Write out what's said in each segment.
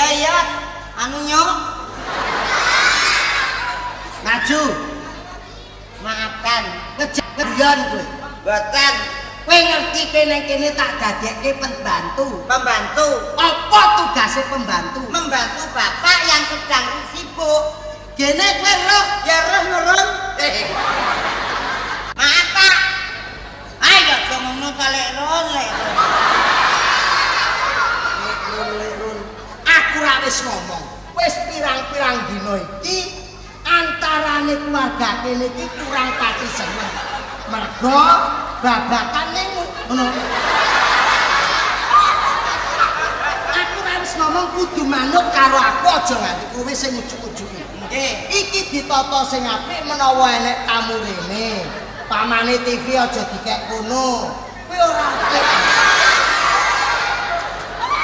iya iya. Anu nyok. Maju. Maafkan. Ngerian kowe. Boten Kowe ngerti kene kene tak dadekke pembantu. pembantu. Apa tugasnya pembantu? Membantu bapak yang sedang sibuk. Gene kowe roh Ya roh nurun. Eh. Maaf Pak. Ayo aja ngono kalek lek. Aku ra wis ngomong. Wis pirang-pirang dina iki antarane keluarga kene iki kurang pati seneng. Mergo babakan ning ngono. Aku wis ngomong kudu manut karo aku aja nganti kowe sing ujug-ujugi. Nggih. Iki ditata sing apik menawa enek tamu rene. Pamane TV aja dikek kono. Kowe ora apik.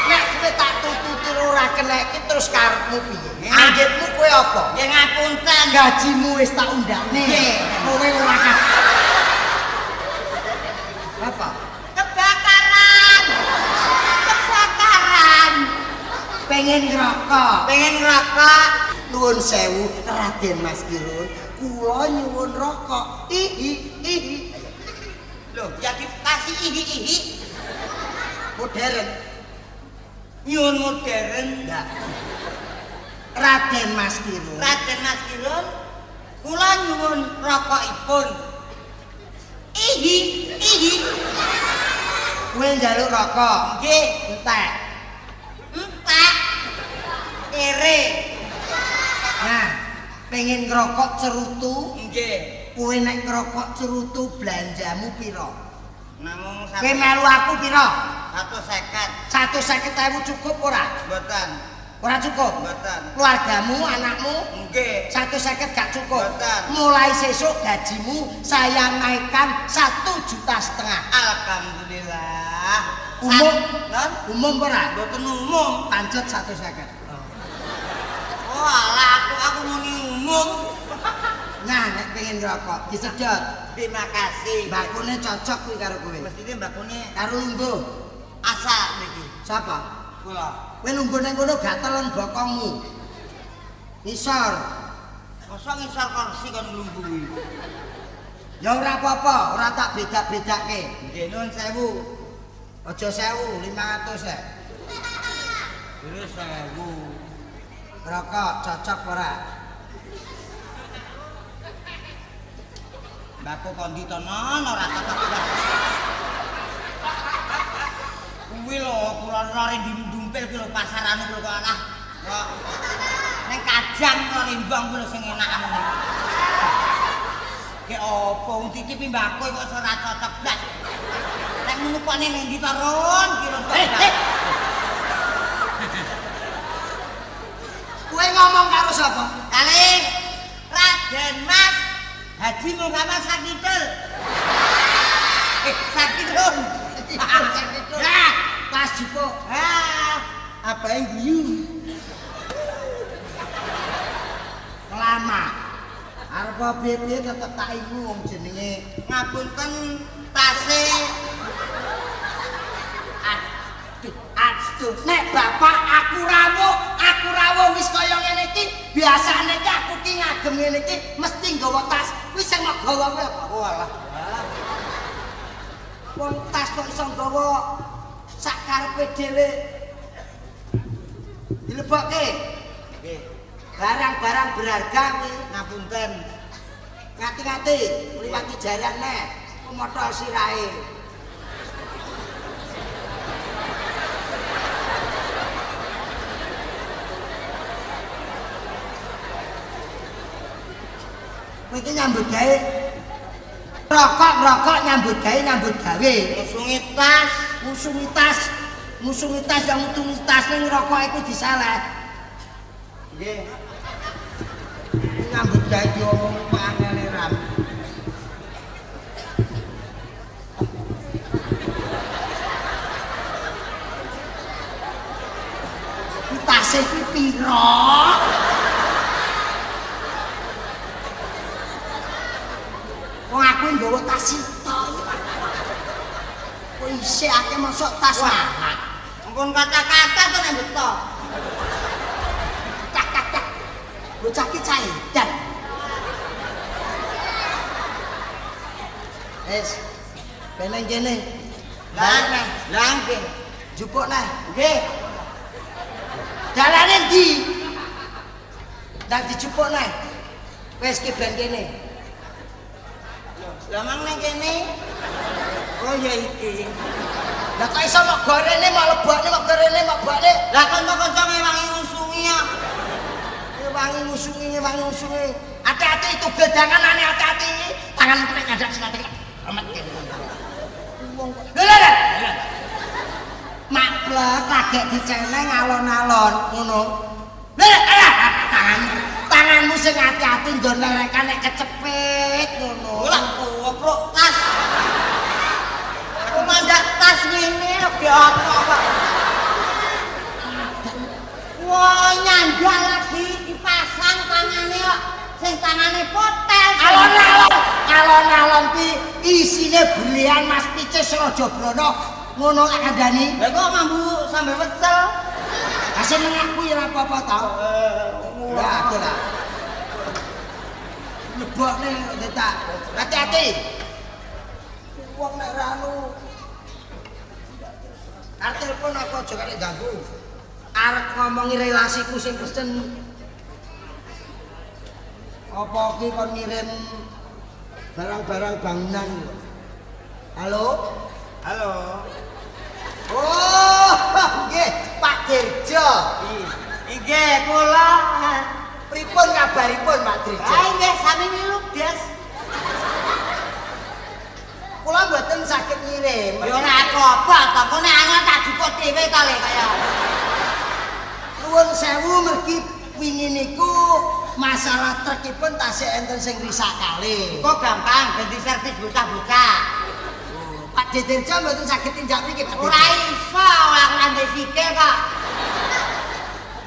Nek kowe tak tututi ora kena iki terus karepmu piye? Anggitmu kowe apa? Ya ngapunten. Gajimu wis tak undakne. Kowe ora. Apa? Kebakaran. Kebakaran. Pengen ngerokok. Pengen ngerokok. Nuwun sewu Raden Mas Kirun. Kula nyuwun rokok. Ihi ihi. Loh, ya dikasih ihi-ihi. Modern. Nyun modern. Enggak. Raden Mas Kirun. Raden Mas Kirun, kula nyuwun rokokipun. Ihi, ihi. Kowe njaluk rokok. Nggih, Entek. entek. Kere. Nah, pengen ngerokok cerutu, Nggih. kowe nek ngerokok cerutu belanjamu piro? Namung Kowe melu aku. Satu seket ewu cukup ora? Mboten, Ora cukup? mboten. Keluargamu, anakmu, Nggih. satu seket gak cukup? Mboten. Mulai sesuk gajimu saya naikkan satu juta setengah. Alhamdulillah. Umum? Non? Umum ora? Mboten umum. Pancet satu seket. Oh, alah aku aku muni umum. Nah, nek pengen ngerokok, disedot. Terima kasih. Bakune cocok kuwi karo kowe. Mestine mbakune Karo lungguh. asal niki. Sapa? Kula. Kowe lungguh nang kono gatelan bokongmu. Isor. Masa ngisor kursi kon nglungguhi. Ya ora apa-apa, ora tak beda-bedake. Nggih nuwun sewu. Aja 1000, 500 ya. Terus sewu. Rokok cocok ora? Mbakku kondi ora cocok blas. Kuwi lho kula-kula dimpil ki lho pasar anu lho kok alah. Kok ning Kajang kok Limbang kuwi lho sing enak anu. Ki opo wong iki kok ora cocok blas. Nek ngono kok ning ndi tarun kira Eh, eh. Kowe ngomong karo sapa? Kali Raden Mas Haji Muhammad Sakidul. Eh, Sakidul. Sakidul. Nah, pas jipo. Ah, Apa yang guyu? Lama. Arep piye tetep tak iku wong jenenge ngapunten tase Aduh, nek bapak aku rawuh, aku rawuh wis kaya ngene iki, biasane iki aku ki ngagem ngene iki mesti nggawa tas. Kuwi sing mau gawa kuwi apa? Oh alah. Wong tas kok iso nggawa sak karepe dhewe. Dilebokke. Nggih. Barang-barang berharga kuwi Ngapunten. ngati-ngati liwati jaran neh. Kumotol sirahe. Iki nyambut gawe rokok rokok nyambut gawe nyambut gawe Musungi tas. musungi tas musungi tas yang mutungi tas ning rokok iku disalah Nggih. nyambut gawe diomong pangene ram tasih kuwi pira? Wong aku nggawa tas sito. Kok isih akeh mosok tas mahal. Ampun kata-kata to nek beto. Bocah ki cah edan. Wes. Beneng kene. Lah lah nggih. Jupuk neh. Nggih. Dalane ndi? Ndak dijupuk neh. Wes ki ben kene. Lah mang ning kene. Oh ya iki. Lah kok iso mok gorene mok lebokne mok gorene mok bokne. Lah kanca-kanca ngewangi ngusungi ya. Ngewangi ngusungi ngewangi ngusungi. Hati-hati itu gedangan ane hati-hati. Tangan kena nyadak sekali. Amat kene. Wong Lho lho. Maklek lagi diceneng alon-alon ngono. Lho lho tangan tanganmu sing hati-hati nggon lerekan nek kecepit ngono. Ora koprok tas. Aku mandak tas ngene ge apa kok. Wah, nyandal lagi dipasang tangane kok. Sing tangane potel. Alon-alon, alon-alon ki isine brilian Mas Picis Rajabrono ngono kandhani. Lah kok mambu sambil pecel. Asal ngaku ya apa-apa tau. Ya, aduh lah. Lebokne detak. Hati-hati. Wong nek ra anu. Arep telepon aku aja kare ganggu. Arep ngomongi relasiku sing pesen. Apa ki kon ngirim barang-barang bangunan? Halo? Halo. Oh, nggih, Pak Dirjo. Nggih, kula. Pripun kabaripun, Pak Dirjo? Ah, nggih sami nilu, Des. Kula mboten saged ngirim. Ya ora apa-apa, to kok nek angel tak jupuk dhewe to le kaya. Nuwun sewu mergi wingi niku masalah trekipun tasih enten sing risak kalih. Kok gampang ganti servis bocah-bocah. Pak Dirjo mboten saged tinjak mriki, Pak Ora iso ora ngandhe sikil kok.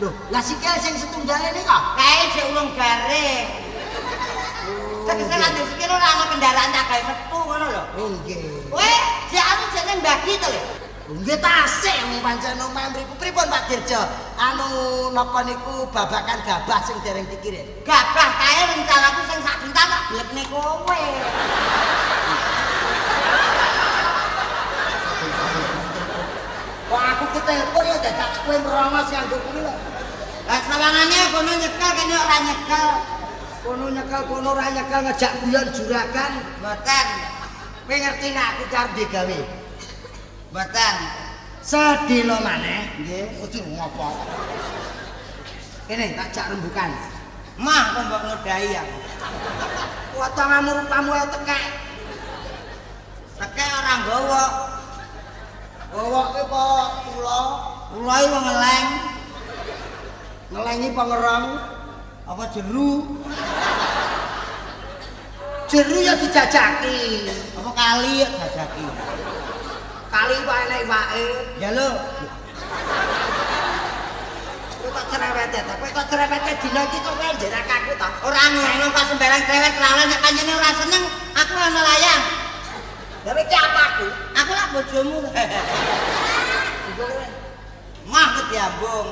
Lho, lah sikil sing setunggale nika. Kae jek ulung garing. Tegese ngandhe sikil ora ana kendaraan tak gawe metu ngono lho. Oh, nggih. Kowe jek anu jek ning bagi to lho. Nggih tasih wong pancen omah mriku. Pripun Pak Dirjo? Anu napa niku babakan gabah sing dereng dikirim? Gabah kae rencanaku sing sak dinta tak blekne kowe. Wah, aku ketelepon ya dadak kowe merongos kanggo kuwi lho. Lah sawangane kono nyekel kene ora nyekel. Kono nyekel kono ora nyekel ngejak guyon juragan. Mboten. Kowe ngerti nek aku karep digawe? Mboten. Sedilo maneh. Nggih. Kudu ngopo? Kene tak jak rembukan. Mah kok mbok nodai aku. Potonganmu rupamu ae tekek. Tekek ora nggawa. Bawoke po kula Kula iki wong ngeleng. ngelengi pengerong. Apa jeru? Jeru ya dijajaki. Apa kali ya jajaki? Kali wae enek iwake. Ya lho. Kok cerewet? Kowe kok cerewet dina iki kok kowe njerak aku ta? Ora ngono kok sembarang krewet kralen nek panjene ora seneng, aku ana layang. Lalu ini apa aku? Aku lah bojomu. Mah ke diambung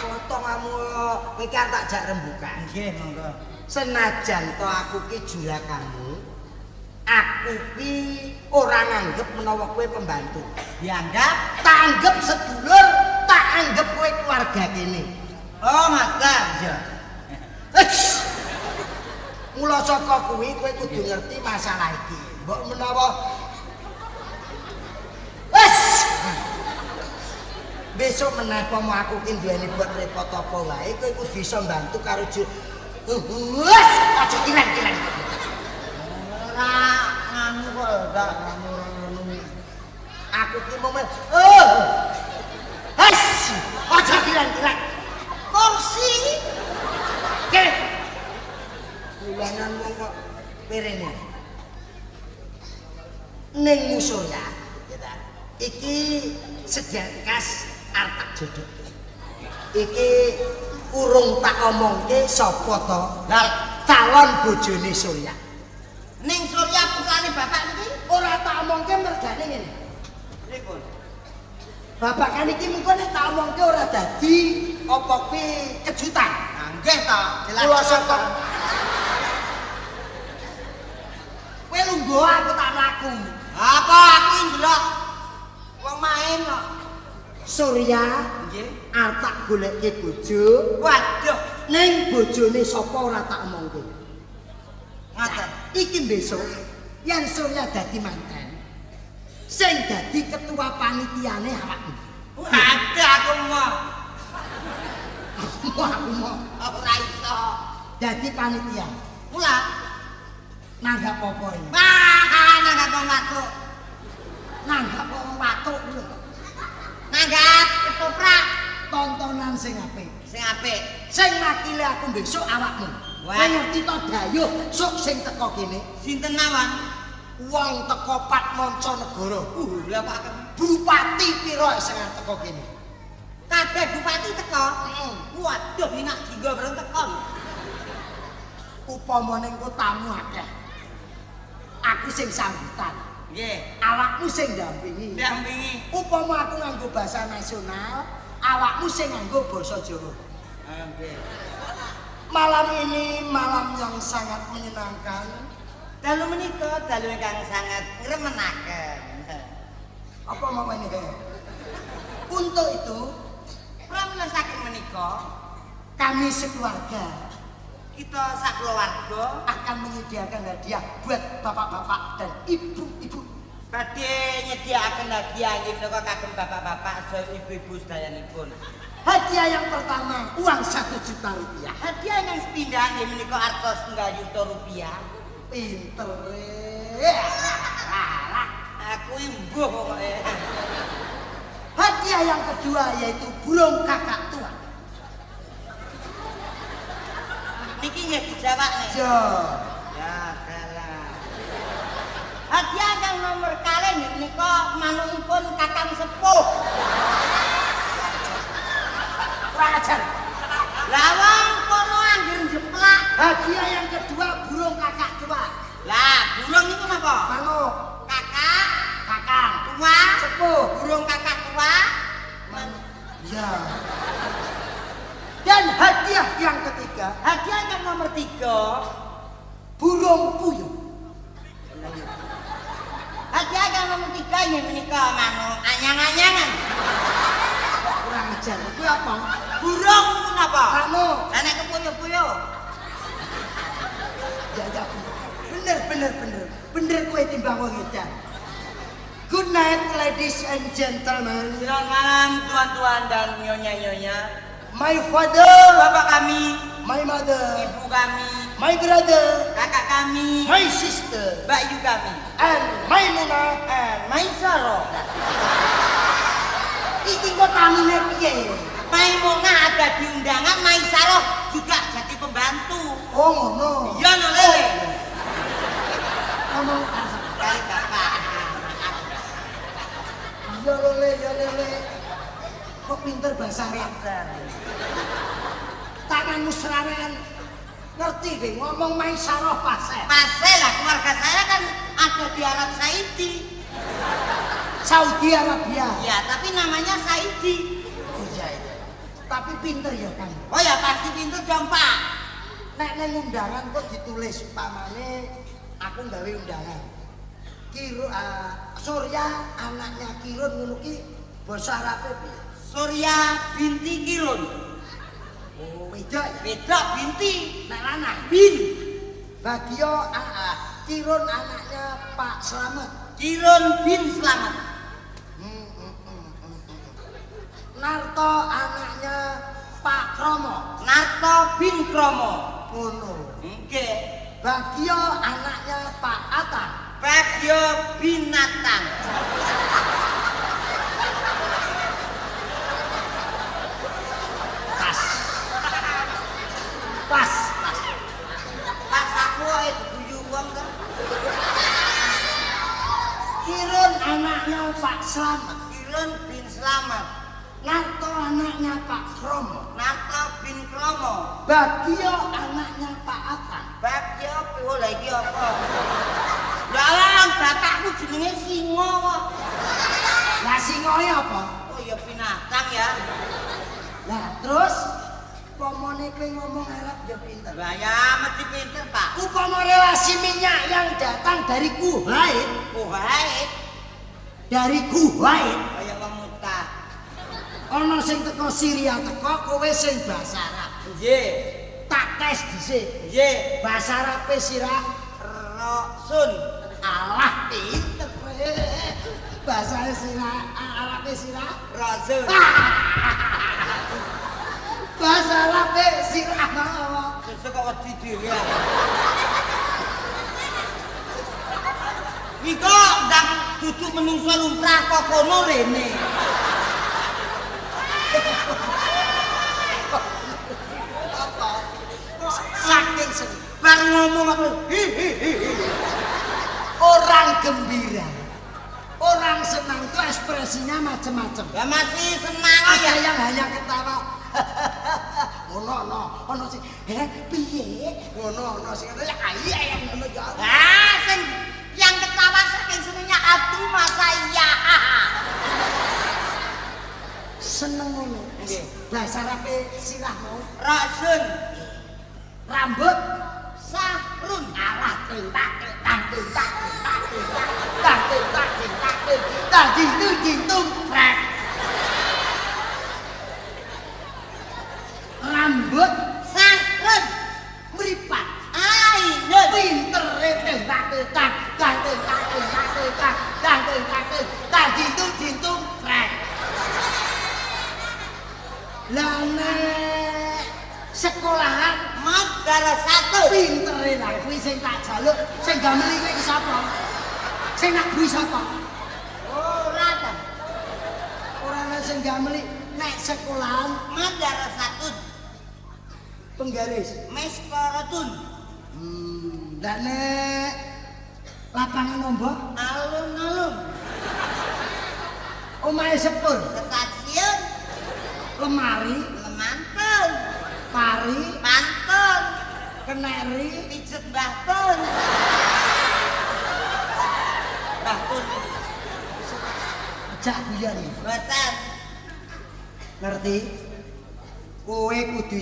Potong kamu Ini tak jak rembukan. Nggih, monggo. Senajan to aku ki jula kamu Aku ki ora nganggep menawa kowe pembantu. Dianggap tanggap sedulur Tak anggap kowe keluarga kene. Oh, ngakak Ya. Mula saka kuwi kowe kudu ngerti masalah iki. Mbok menawa Wes. Besok meneh pomo aku ki duweni buat repot apa wae, kowe kudu iso bantu karo ju. Wes, aja kilen-kilen. Ora nganu kok ora nganu nganu. Aku ki mau men- Oh. Wes, aja kilen-kilen. Kursi. Oke. Ulangan wong kok perene. Ning musuh ya. Iki sejakas artak jodoh. Iki urung tak omongke sapa to? Calon bojone Surya. Ning Surya putrane bapak niki. Ora tak omongke mergane ngene. Pripun? Bapak kan iki mengko nek tak omongke ora dadi apa kuwi kejutan. Nah, nggih ta. Kula saka Kowe lungguh aku tak mlaku. Apa aku ndelok wong main kok. Surya Nggih. arep tak goleke bojo. Waduh, Ning bojone sapa ora tak omongke. ngoten. Iki besok yen Surya dadi manten. Sing dadi ketua panitiane awakmu. Waduh aku mau aku mau ora iso. dadi panitia. Mula. Nanggap apa ini? Wah, nanggap wong watuk. Nanggap wong watuk lho. Nanggap ketoprak Tontonan sing apik. sing apik. Sing makile aku besok awakmu. Wah. Ngerti to dayuh sok sing teko kene. Sinten mawon? Wong teko Patmanca negara. Uh, lha aku- Bupati piro sing teko kene? kabeh bupati teko. Heeh. Waduh, enak jinggo bareng teko. Upamane engko tamu akeh. Aku sing sambutan. Nggih. Awakmu sing ndampingi. Dampingi. Upama aku nganggo bahasa nasional, awakmu sing nganggo basa Jawa. Ah, Nggih. Malam ini malam yang sangat menyenangkan. Dalu menika dalu ingkang sangat ngremenaken. Apa mau ini? Untuk itu, Pramila saking menika kami sekeluarga kita sak keluarga akan menyediakan hadiah buat bapak-bapak dan ibu-ibu. badhe nyediakaken hadiah inggih menika kagem bapak-bapak saha ibu-ibu sedayanipun. Hadiah yang pertama, uang satu juta rupiah. Hadiah yang sepindah inggih menika artos setunggal yuta rupiah. Pinter. eh. Aku imbuh pokoke. Hadiah yang kedua yaitu burung kakak tua. Niki nggih dijawab nih. Jo. Ya kalah. Hadiah yang nomor kalih nggih menika manungipun Kakang Sepuh. Kurang ajar. Lah wong kono anggere tuan-tuan dan nyonya-nyonya. My father, Bapak kami, my mother, ibu kami, my brother, kakak kami, my sister, Mbak Yu kami, and my Muna. eh, Maisaro. Iki kok tamune piye? Maimuna ada di undangan, Maisaro juga jadi pembantu. Oh ngono. Iya no lele. Ngomong Kali bapak. ya lele ya lele. Kok pinter bahasa Arab? Pinter. Tanganmu serawean. Ngerti deh ngomong Maisarah pasel. Pasel lah keluarga saya kan ada di Arab Saudi. Saudi Arabia. Ya, tapi namanya Saidi. Oh iya iya. Tapi pinter ya kan. Oh ya pasti pintu dong Pak. Nek neng undangan kok ditulis umpamane aku gawe undangan. Kiro ah, Surya anaknya Kirun ngono ki basa Arabe piye? Surya binti Kirun. Oh, wedok ya. Beda binti. Nek lanang Bin. Bagio AA, Kirun anaknya Pak Slamet. Kirun bin Slamet. Hmm, hmm, hmm. Narto anaknya Pak Kromo. Narto bin Kromo. Ngono. Nggih. Bagio anaknya Pak Ata. Bagio binatang. Anaknya Pak Slamet. Kirun bin Slamet. Narto anaknya Pak Kromo. Narto bin Kromo. Bagio anaknya Pak Ata. Bagio piwo lha iki apa? Lah bapakku jenenge Singo kok. Lah singoe apa? Oh ya binatang ya. Lah terus pomone kowe ngomong Arab ya pinter. Lah ya mesti pinter, Pak. Upama relasi minyak yang datang dari Kuwait, Oh, hae. Dari Kuwait, Kaya wong muta. ana sing teko Syria teko kowe sing bahasa Arab. Nggih. Tak tes dhisik. Nggih. Bahasa Arab sirah Rasul. Allah pinter kowe. Bahasa sirah Arab sirah. Rasul. Bahasa Arab sirah apa? Sesuk kok wedi dhewe. ya. Iko ndang duduk menungso lumrah kok kono rene. Saking seneng. Bar ngomong aku. Orang gembira. Orang senang itu ekspresinya macam-macam. Lah masih senang Ada ya. yang hanya ketawa. Ono ono ono sing eh piye? Ono ono sing ya iya yang ngono ya. Ah, sing yang ketawa saking senengnya aduh masa iya. Seneng ngono. Bahasa Arabe sirah mau Rasul rambut sahrun alah tintak tintak tintak tintak tintak tintak tintak tintak tintak dintung dintung rek.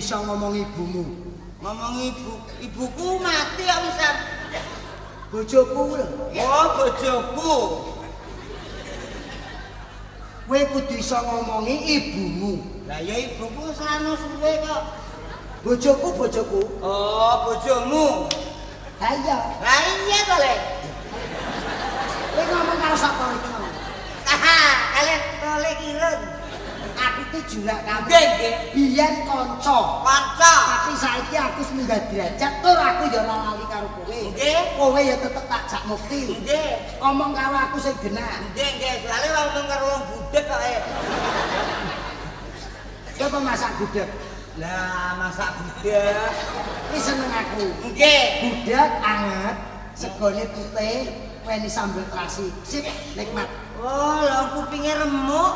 Iso ngomong ibumu. ngomong ibu ibuku mati kok wisan Bojoku lho. oh bojoku Kowe kudu iso ngomongi ibumu. lah ya ibuku sano suwe kok Bojoku bojoku. oh bojomu Ha iya, lah iya to le kowe ngomong karo sapa iki haha kalian tole kirun Aku kamu. nggih nggih Biyen kanca. kanca Tapi saiki aku wis munggah derajat tur aku ya ora lali karo kowe. Nggih. Kowe ya tetep tak jak mukti. nggih Ngomong karo aku sing genah. nggih nggih soalnya ngomong karo wong budek kok eh Coba masak gudeg. lah masak budek Ini seneng aku. nggih Gudeg anget, segone putih, weni sambal terasi. Sip, nikmat. oh lho kupinge remuk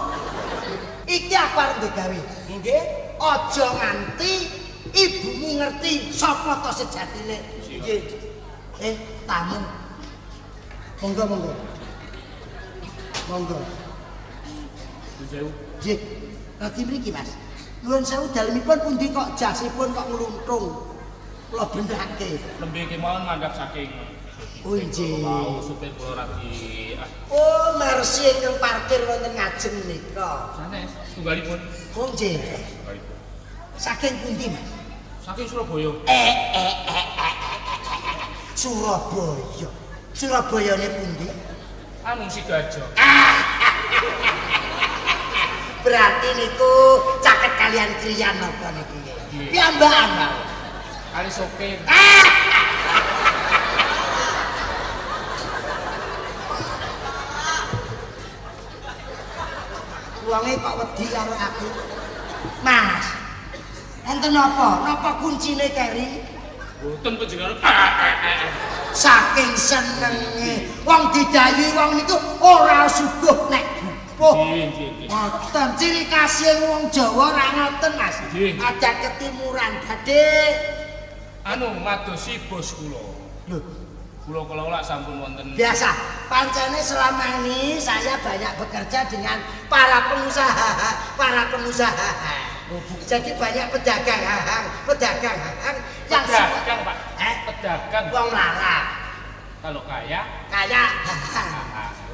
Iki aku arep gawe. nggih Aja nganti ibumu ngerti sapa to sejatine. nggih Eh, tamu. Monggo, monggo. Monggo. Nggih. Radi mriki, Mas. Nuwun sewu dalemipun pundi kok jasipun kok ngluntung. Kula benderake. Lembe kemawon mandhap saking Oh, nggih. mau supir kula ah Oh, mersi ingkang parkir wonten ngajeng nika. sanes tunggalipun. Oh, nggih. Tunggalipun. Saking pundi, Mas? Saking Surabaya. Eh, eh, eh, eh, eh, eh, eh. Surabaya. Surabayane pundi? Anu Sidoarjo. Berarti niku caket kalian kriyan napa niki? Nggih. Piyambakan Pak. Kali sopir. Wonge kok wedi karo aku. Mas. Enten napa? Napa kuncine keri? Boten panjenengan. Saking senenge wong didayi wong niku ora suguh nek bubuh. Ngoten ciri khasé wong Jawa ora ngoten Mas. Ada ketimuran badhe. Anu madosi bos kula. Lho, Kula kula sampun wonten. biasa. Pancene selama ini saya banyak bekerja dengan para pengusaha, para pengusaha. Jadi banyak pedagang pedagang yang semua Pedagang, Pak. Eh? Pedagang. wong larang, Kalau kaya, kaya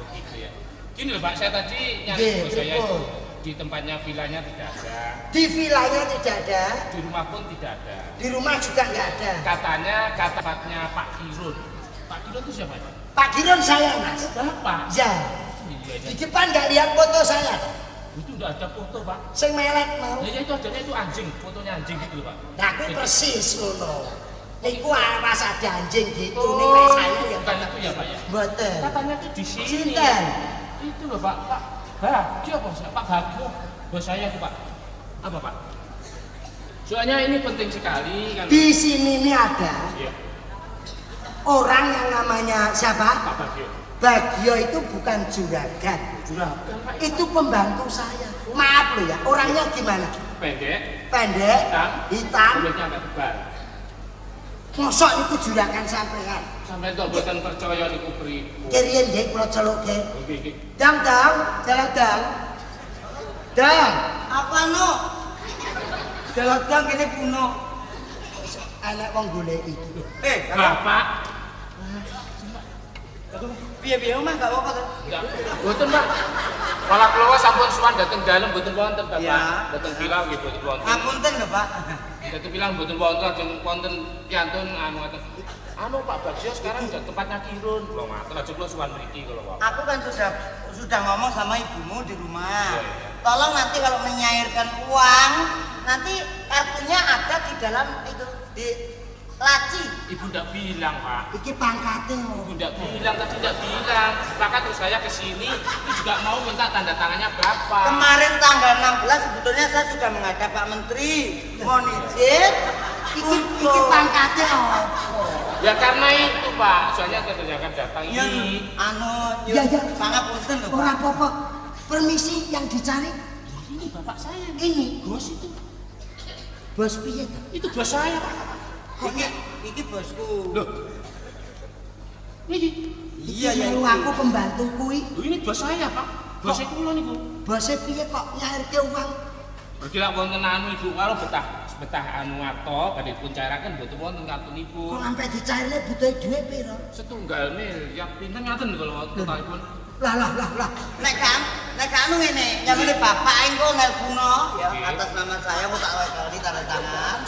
oh gitu ya. Gini loh Pak, saya tadi nyari saya pripun? di tempatnya vilanya tidak ada, Di vilanya tidak ada, di rumah pun tidak ada. di rumah juga nggak ada. Katanya kata tempatnya Pak Kirun. Pak Kirun itu siapa? Pak Giron saya mas. Bapak. Ya, Iya, di depan nggak lihat foto saya. Itu udah ada foto Pak. Sing melet mau. Ya, itu adanya itu anjing, fotonya anjing gitu Pak. Nah, kuwi persis ngono. Niku awas ada anjing gitu Oh, ning nek saya yang bukan itu ya Pak ya? Mboten. Katanya tuh di sini. Sinten? Itu loh Pak, Pak Bagio bos, Pak Bagio. Bos saya tuh Pak. Apa Pak? Soalnya ini penting sekali kan. Di sini ini ada Iya, orang yang namanya siapa? Pak Bagio. Bagio itu bukan juragan. Itu pembantu saya. Maaf loh ya, orangnya gimana? pendek, Pendek, hitam, hitam, kulitnya agak tebal. mosok niku juragan sampean. Sampai tuh buatan percaya niku pripun. Kiriyen nggih kula celuke. Oke. Dang dang, jalan dang. Dang, Apa no? Dalang kene puno. anak wong golek itu. Eh, Bapak, piye-piye omah gak apa-apa to. enggak, boten Pak. Malah keluar sampun suwan dateng dalam boten wonten Bapak. Iya. Dateng bilang gitu boten wonten. Ngapunten lho, Pak. Dateng bilang boten wonten lajeng wonten piantun anu ngaten. Anu Pak Bagio sekarang udah tempatnya Kirun. Kula ngaten aja kula suwan mriki kula wae. Aku kan sudah sudah ngomong sama ibumu di rumah. Iya, iya. Tolong nanti kalau menyairkan uang, nanti kartunya ada di dalam itu di laci. Ibu ndak bilang Pak. Iki pangkate. Ibu ndak bilang tadi ndak bilang. Maka terus saya ke sini itu juga mau minta tanda tangannya Bapak. Kemarin tanggal 16 sebetulnya saya sudah menghadap Pak Menteri. Mohon izin Iki iki apa? Ya karena itu Pak, soalnya tentunya akan datang yang ini. anu Ya, ya. pangapunten lho, Ora Pak. apa-apa. Permisi yang dicari Ini Bapak saya. ini Bos itu. bos piye? Itu bos saya Pak. Iki iki bosku. Loh. Ini. Iya ya. Melu aku pembantu kuwi. Loh, ini bos saya Pak. Bos saya kula niku. Bose piye kok nyairke uang? Pergi lak wonten anu Ibu, kalau betah betah anu ato badhe dipun cairaken mboten wonten Kok kartunipun. sampe dicairne butuh duit piro? Setunggal miliar pinten ngaten kalau totalipun. Lah lah lah lah. Nek kan, nek kan anu ngene, nyamane bapak engko nelpuno ya atas nama saya kok tak wae tanda tangan.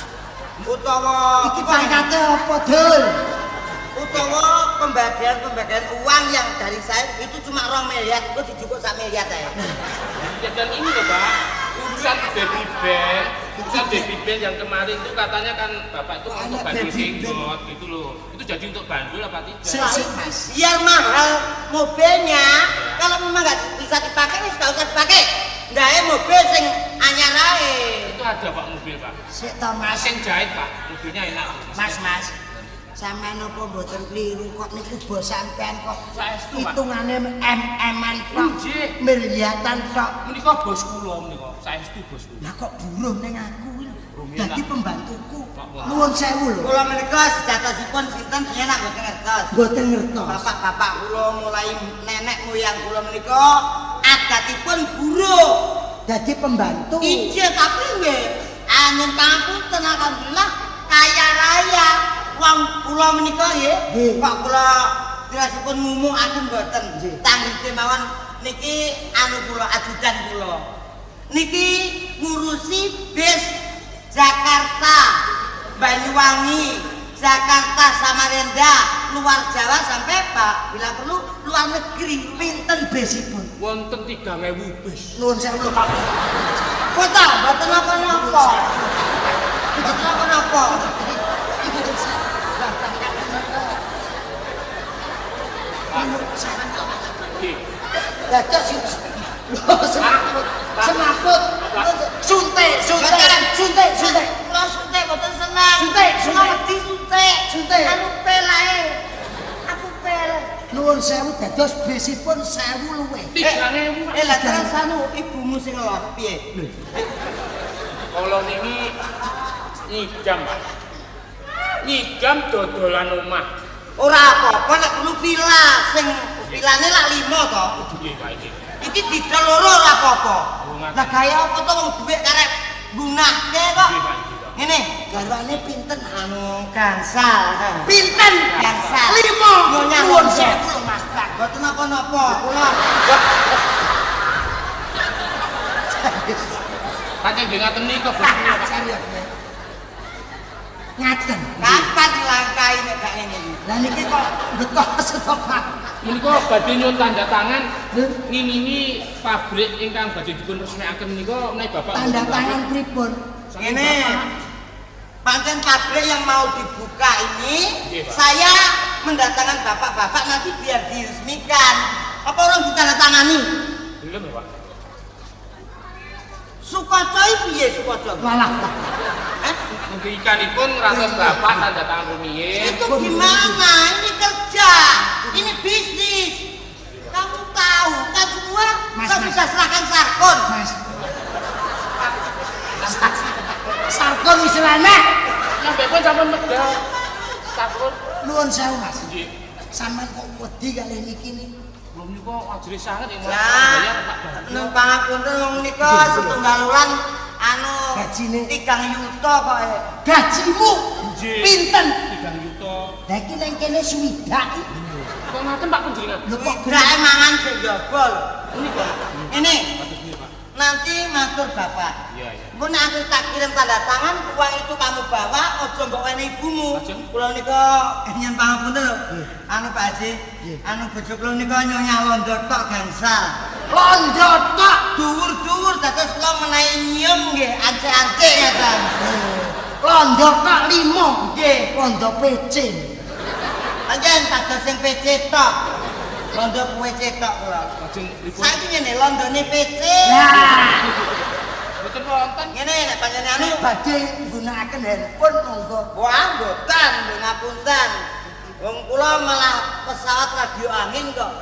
Utawa Iki pangkate apa, Dul? utawa pembagian-pembagian uang yang dari saya itu cuma rong miliar, itu dijukuk sak miliar saya. Ya dan ini loh Pak, urusan baby band, urusan baby band yang kemarin itu katanya kan Bapak itu untuk bandul singgot gitu loh. Itu jadi untuk bandul apa tidak? Sik, Mas. Biar mahal mobilnya, kalau memang nggak bisa dipakai, nggak usah dipakai. Ya mobil sing anyar ae. Itu ada Pak mobil Pak. Sik to, Mas. Mesin jahit Pak, mobilnya enak. Mas, Mas. Sampeyan apa mboten kliru kok niku bos sampean kok Saestu Pak. hitungane tok. Nggih. Miliatan tok. Menika bos kula menika, saestu bos kula. Lah kok buruh ning aku iki. Dadi pembantuku. Nuwun sewu lho. Kula menika sejatosipun sinten enak mboten ngertos. Mboten ngertos. Bapak-bapak kula mulai nenek moyang kula menika adatipun buruh. Dadi pembantu. Ije tapi nggih anun pangapunten alhamdulillah kaya raya. Wong kula menika nggih kok kula dirasipun ngumukaken mboten. Nggih. Tanggih kemawon niki anu kula ajudan kula. Niki ngurusi bis Jakarta, Banyuwangi, Jakarta Samarinda, luar Jawa sampai Pak bila perlu luar negeri. Pinten besipun? Wonten 3000 bis. Nuwun sewu Pak. Kota, mboten napa-napa. Mboten napa-napa. Nggih. Dados yo lho semaput. Suntik, suntik, suntik, suntik. Kula suntik mboten seneng. Suntik, suntik. wedi suntik. Suntik. Anu pel ae. Aku pel. Nuwun sewu dados besipun sewu luwih. 3000. Eh lah terus anu ibumu sing lor piye? Kula niki nyigam, Pak. Nyigam dodolan omah. Ora apa-apa nek perlu villa sing villane lak limo to. Iki didol loro ora apa-apa. Lah gaya apa to wong dhuwit karep gunake kok. Ngene, Garwane pinten? anu gansal. Pinten? Gansal. Limo. Nyonya Nuwun londo. sewu lho Mas Pak. Mboten napa-napa, kula Pancen nggih ngaten niku. Ngaten. kapan dilangkai nek gak ngene iki. Lah niki kok betok stok Pak. Menika badhe nyuwun tanda tangan ngimini pabrik ingkang badhe dipun resmikaken menika menawi Bapak Tanda tangan pripun? Ngene. Bapak. Pancen pabrik yang mau dibuka ini, saya mendatangkan bapak-bapak nanti biar diresmikan. Apa orang ditandatangani? Belum ya, Pak. Sukoco iki piye Sukoco? Walah Pak. Eh? Mungkin ikanipun ratus Bapak tanda tangan rumiyin. Itu gimana? Ini kerja, ini bisnis. Kamu tahu kan semua Mas, saya Mas. sudah serahkan Sarkon. Mas. Sarkon istilahnya. Sampai pun sampai medal. Takut. Nuwun sewu Mas. Nggih. Sampeyan kok wedi kali niki nih. Majelis sangat yang Ya, Bagio. numpang apunten wong nika setunggal wulan anu Gajine. tigang yuta kok. eh. Gajimu Nggih. pinten? Tiga yuta. Lah iki nang kene swidak. Kok ngaten Pak Kunjringan? Lho kok Tidak mangan sing jebol. Ini kok. Nanti matur bapak. Iya, iya. Mun aku tak kirim tanda tangan, uang itu kamu bawa, ojo mbok wene ibumu. Kula nika nyen pangapunten lho. Anu Pak Haji, anu bojo kula nika nyonya londo tok gansal. londo tok. Dhuwur-dhuwur dados kula menawi nyium nggih ance-ance ngeten. Londo tok limo. Nggih, Londo PC. panjen dados sing PC tok. Londo PC tok kula. Saiki ngene londone PC. Lah, Mboten wonten. Ngene nek panjenengan anu nek badhe nggunakaken handphone monggo. Wah, mboten, ngapunten. Wong kula malah pesawat radio angin kok.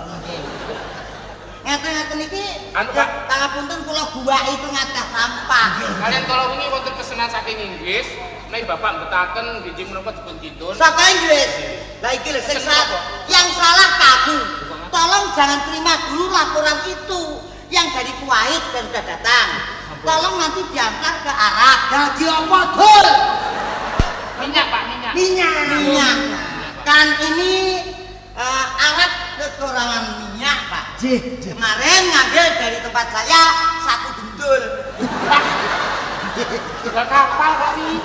Ngeten-ngeten iki Anu, Pak. pangapunten kula buah itu ngadah sampah. Kalian kalau ini wonten pesanan saking Inggris, menawi Bapak mbetaken bijing menapa dipun kidul. Saka Inggris. Lah iki lho sing salah. Yang salah kamu. Tolong jangan terima dulu laporan itu yang dari Kuwait dan sudah datang. Tolong nanti diantar ke Arab. Dadi apa dul? Minyak Pak, minyak. Minyak. Minyak. Kan ini eh, Arab kekurangan minyak, Pak. Jih, jih. Kemarin ngambil dari tempat saya satu gendul. Sudah kapal Pak ini.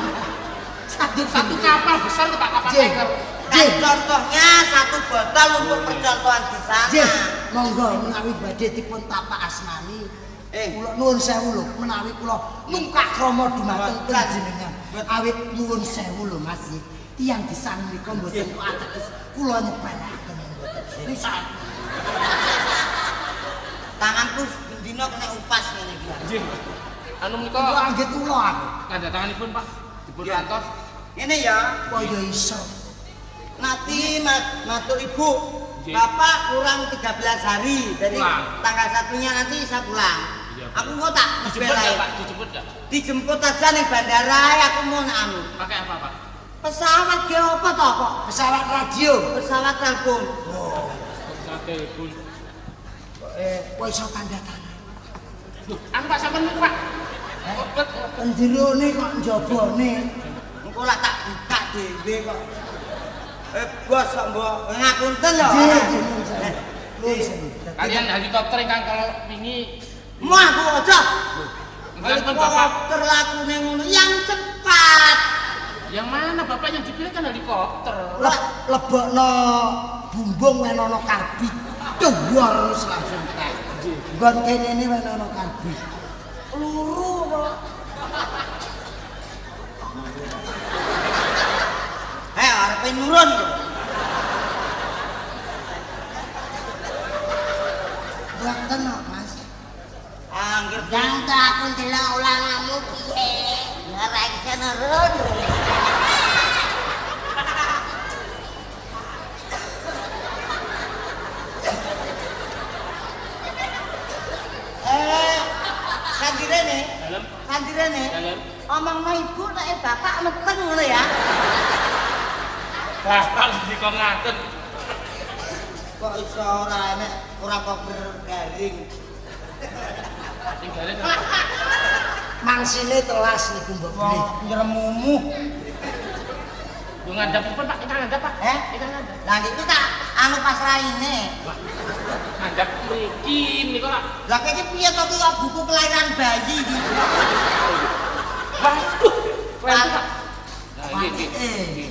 Satu Satu kapal besar tuh Pak kapal. Kan contohnya satu botol untuk percontohan di sana. Monggo menawi badhe dipun tapak asmani. Eh. kula nuwun sewu lho, menawi kula nungkak krama dumateng Mboten. panjenengan. Mboten. Awit nuwun sewu lho Mas. Tiyang disan menika mboten kok ateges kula nyebaraken mboten. Bisa. Tanganku bendino kena upas ngene iki. Jih. Anu menika anggit kula aku. tanda tanganipun Pak dipun Ya. kantos. Ini ya, Kaya iso. Nanti mat, matur ibu. Nggih. Bapak kurang 13 hari dari Pulang. tanggal satunya nanti saya pulang. Iya, aku mau tak Dijemput ya Pak, dijemput ya. Dijemput aja ning bandara, aku mau anu. Pakai apa Pak? Pesawat ge apa toh kok? Pesawat radio. Pesawat telepon. Pesawat telepon. Eh, kok iso tanda tangan. Loh, anu Pak sampean niku Pak. Kok bet Penjerone kok njabane. Engko lak tak buka dhewe kok. Eh bos kok mbok ngapunten lho. Jih, jih, nuwun sewu. Eh, Nuwun sewu. kalian helikopter ingkang kalau wingi Mah aku aja. Helikopter lakune ngono yang cepat. Yang mana Bapak yang dipilih kan helikopter. Le lebokno bumbung wenono karbi. Duwar wis langsung tek. Nggon kene ini wenono karbi. Luru Eh, arepe nurun kok. Mboten kok, Mas. Anggir Yang tak aku ndelok ulanganmu piye? ora iso nurun. Eh, kandirene, Dalam, kandirene. dalam. Omongno ibu nek bapak meteng ngono ya. Bapak dikon ngaten. Kok iso ora enek ora kober garing. Tinggalin Mangsine telas niku mbok beli. Wong nyeremumu. Yo ngandap pun Pak, kita ngandap Pak. Eh? Kita ngandap. Lah iki tak anu pas raine. Mriki niku lah. Lah iki piye to ki kok buku kelahiran bayi iki? Waduh. Nah, iki iki. Eh. Iki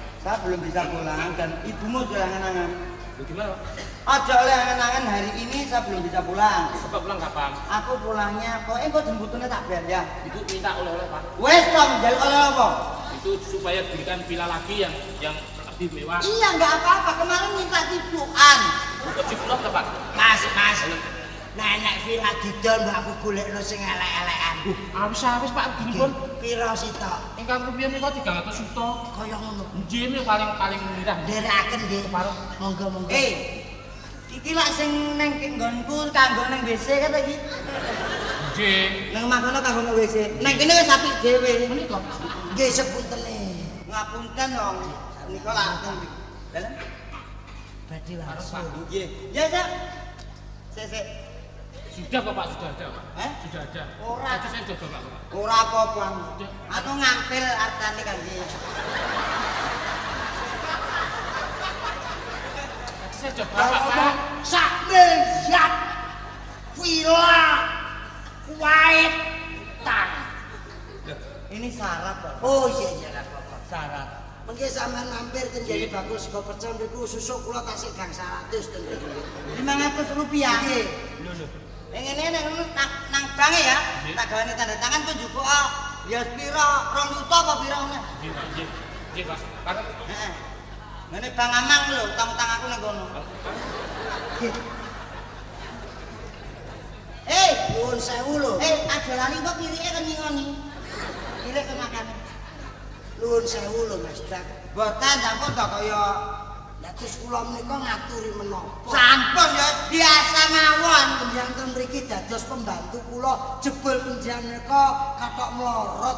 Saya belum bisa pulang dan ibumu sudah angan-angan. Lu gimana Pak? Ojo oleh angan-angan hari ini saya belum bisa pulang. Bapak pulang kapan? Aku pulangnya, kok engko jemputnya tak bayar ya. Ibu minta oleh-oleh Pak. Wes dong, jadi oleh apa? Itu supaya berikan villa lagi yang yang lebih mewah. Iya nggak apa-apa, kemarin minta tipuan. Untuk dipulang ke Pak. Mas, Mas. Nek nek Vira didol mbakku golekno sing elek-elekan. Uh, awis-awis Pak Dinipun pira sita? Ingkang rupiah menika 300 juta. Kaya ngono. Nggih menika paling-paling murah. Nderekaken nggih. Monggo monggo. Eh. Iki lak sing neng nggonku kanggo neng WC kata iki. Nggih. Nang makono kanggo neng WC. Neng kene wis apik dhewe. Menika. Nggih sepuntene. Ngapunten wong. Sakniki lak ngoten. Dalem. Badhe langsung. Nggih. Ya, Sir. Sik-sik. Sudah kok Pak, sudah ada Pak. Eh? Sudah ada. Ora. Tadi saya coba Pak. Ora apa-apa. Aku ngampil artane kangge. Tadi saya coba Kalau Pak. ngomong sak miliar villa white tang. Ini syarat kok. Oh iya iya Bapak. Syarat. Mengki sampean mampir ten jadi bagus sego pecel niku susuk kula tak sidang 100 ten mriki. 500 rupiah. Nggih. Lho lho. Yang ini nang nang nang bange ya. Tak gawane tanda tangan tuh juga ah. Ya pira 2 juta apa pira ngono. Nggih nggih. Nggih Pak. Karena Heeh. Ngene Bang Amang lho, utang-utang aku nang kono. Eh, Nuwun sewu lho. eh aja lali kok pirike kan ngingoni. Pirik kemakan. Nuwun sewu lho Mas Dak. Boten sampun to kaya Terus kula menika ngaturi menapa? sampun ya biasa mawon. Penjantan mriki dados pembantu kula jebul penjangan menika katok melorot.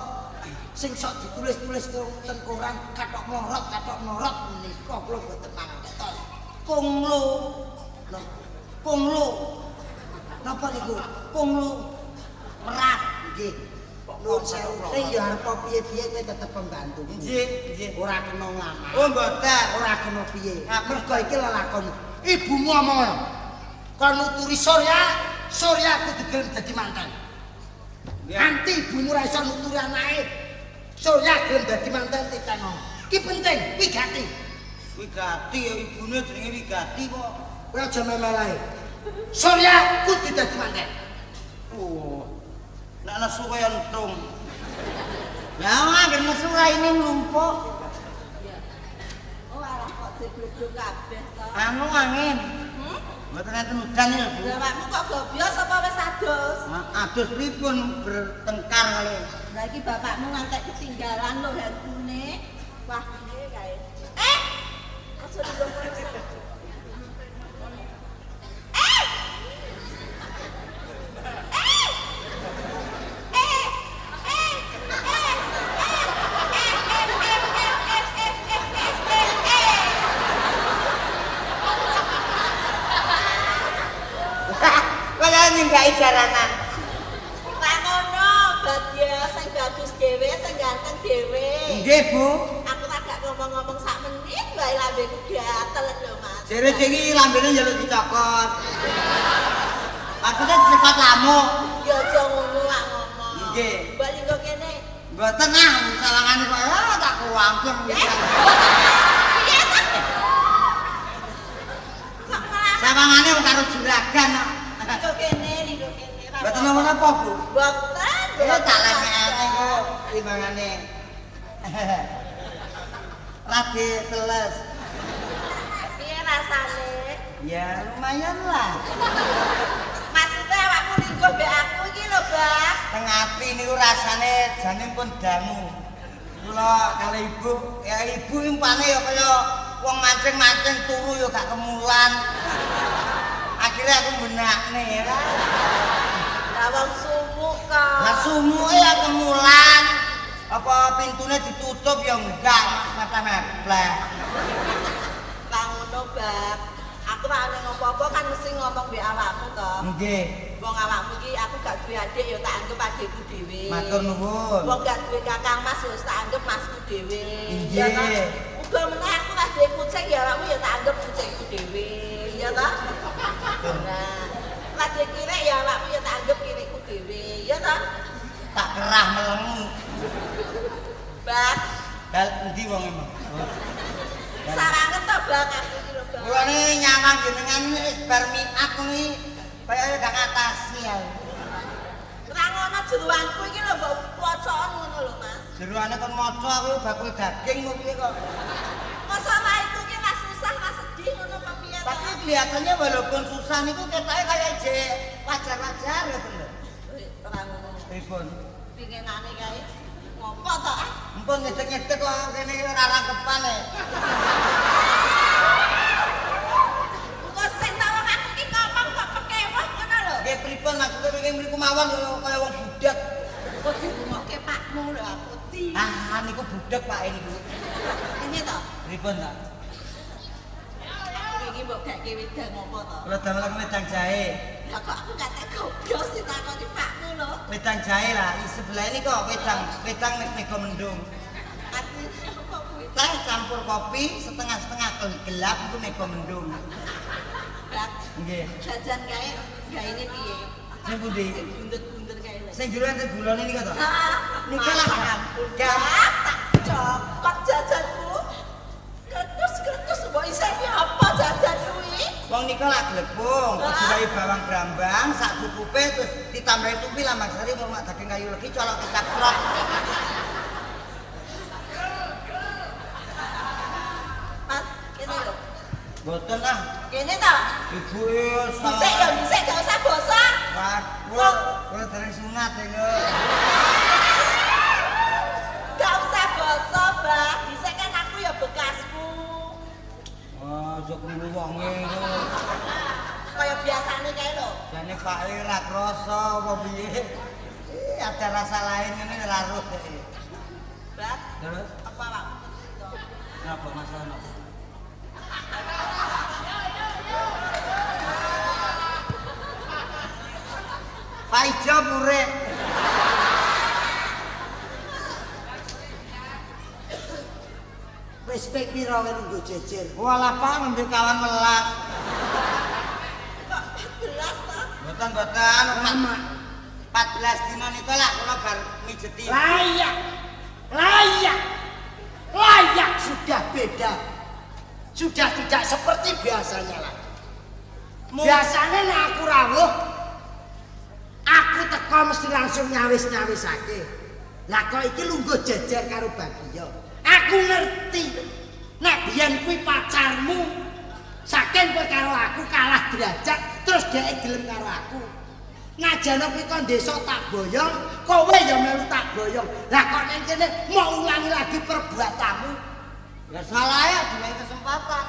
Sing sok ditulis-tulis ten koran katok melorot, katok melorot menika kula boten mangertos. Punglu, Lho, punglu, napa niku? punglu merat. Nggih. Nuwun sewu. Ning ya arep piye-piye kowe tetep pembantu. Nggih, nggih. Ora kena nglamar. Oh, mboten. Ora kena piye. Ngapa? Mergo iki lelakon. Ibumu ngomong ngono. Kon nuturi Surya, Surya kudu gelem dadi. Nggih. Nanti ibumu ra iso nuturi anake. Surya gelem dadi manten titano. Ki penting, wigati. Wigati ya ibune jenenge Wigati kok. Kowe aja memelahe. Surya kudu dadi manten. Oh. Nek nesu kaya entung. Lah anggen nesu raine nglumpuk. Oh, alah kok digluduk kabeh to. Anu angin. Hmm? Mboten enten udan ya, Bu. Lawakmu kok gobios apa wis adus? Ah, Adus pripun bertengkar kali. Lah iki bapakmu ngantek ketinggalan lho handphone. Wah, piye kae? Eh! Aja dilongkon dicai jaranan. Lah ngono, Badya sing bagus dhewe, sing ganteng dhewe. Nggih, Bu. Aku tak gak ngomong-ngomong sak menit wae lambeku gatel lho, Mas. Jere iki lambene njaluk dicokot. Maksudnya cepat lamuk. Ya aja ngono lak ngomong. Nggih. Mbak linggo kene. Mboten ah, sawangane kok ah, tak kuwangkem. Kok malah Sawangane wong karo juragan kok. linggo kene, Mboten apa-apa. napa Bu? Boten. Ya tak lemekane kok timbangane. Lagi teles. Piye rasane? Ya lumayan lah. Maksudnya awakmu linggo mbek aku iki lho, Bang. Teng ati niku rasane jane pun dangu. Kula kali ibu, ya ibu impane ya kaya wong mancing-mancing turu ya gak kemulan. Akhirnya aku benakne ya. Lah wong sumuk kok. Lah sumuke ya kemulan. Apa pintune ditutup ya enggak, mata-mata. Lah ngono, Bang. Aku ra ana apa-apa kan mesti ngomong mbek awakmu to. Nggih. Wong awakmu iki aku gak duwe adik ya tak anggap adikku dhewe. Matur nuwun. Wong gak duwe kakang Mas ya tak anggap masku dhewe. Toh? Uga meneh aku ra duwe kucing ya awakmu ya tak anggap kucingku dhewe. Ya toh? Nah, duwe kirek ya awakmu ya tak anggap kirekku dhewe. Ya toh? Tak kerah melengu. Bang, Dal endi wong emang? sarangan to Bang aku iki lho, Bang. Kula nyawang jenengan wis bar miat kuwi kaya gak ngatasi ya. Ra ngono jeruanku iki lho mbok pocokan ngono lho, Mas. Jeroane kon maca aku bakul daging kok piye kok. Masa ra itu ki ra susah, ra sedih Tapi kelihatannya walaupun susah niku ketake kaya je wajar-wajar gitu lho. Eh, Ora ngono. Pripun? Pinginane kae ngopo to? ah? Empun ngedek-ngedek kok kene ora rangkepan e. Kok sing tau aku ki ngomong kok pekewah ngono lho. Nggih pripun maksudnya wingi mriku mawon kaya wong budak. Kok dirungokke Pakmu lho aku ti. Ah niku budak Pak niku. Ini to. Pripun ta? Iki mbok gak wedang ngopo to? Kula damel wedang jahe. Lah kok aku gak tak goblok sih takoni Pakmu lho. Wedang jahe lah, sebelah ini kok wedang wedang nek mega mendung. Apa? Teh campur kopi setengah-setengah gelap itu mega mendung. Nggih. jajan kae gawe ini piye? Sing pundi? Sing buntut-buntut kae lho. Sing jero ente gulone niki to. Ah, Niki lah gak- ampun, gak- tak cokot jajanku. Wong nika lak glepung, Ah. diwai bawang brambang sak cukupe terus ditambahi tupi lambang sari mau mak daging kayu legi colok kecap krok. Mas, kene lho. Boten ah, Kene ta? ibu e Dhisik ya dhisik gak usah basa. Wah, kula kula dereng sunat ya. Aja krungu wonge lho. Kaya biasane kae lho. Jane Pak E ra krasa apa piye? Eh, ada rasa lain ngene larut deh. Bang, Terus apa cerita? napa masalah napa? Pak Ijo purek. Wis pek pira kowe nunggu jejer? Walah Pak nembe kawan melas. Kok belas to? Mboten mboten Lama. 14 dina nika lah kula bar mijeti. Layak. Layak. Layak sudah beda. Sudah tidak seperti biasanya lah. Biasanya nek aku rawuh aku teko mesti langsung nyawis-nyawisake. Lah kok iki lungguh jejer karo Bagio. Aku ngerti. Nek biyen kuwi pacarmu saking kowe karo aku kalah derajat terus dhek gelem karo aku. Ngajana kuwi kon desa tak boyong, kowe ya melu tak boyong. Lah kok ning kene mau ulangi lagi perbuatanmu. Ya salah ya diwehi kesempatan.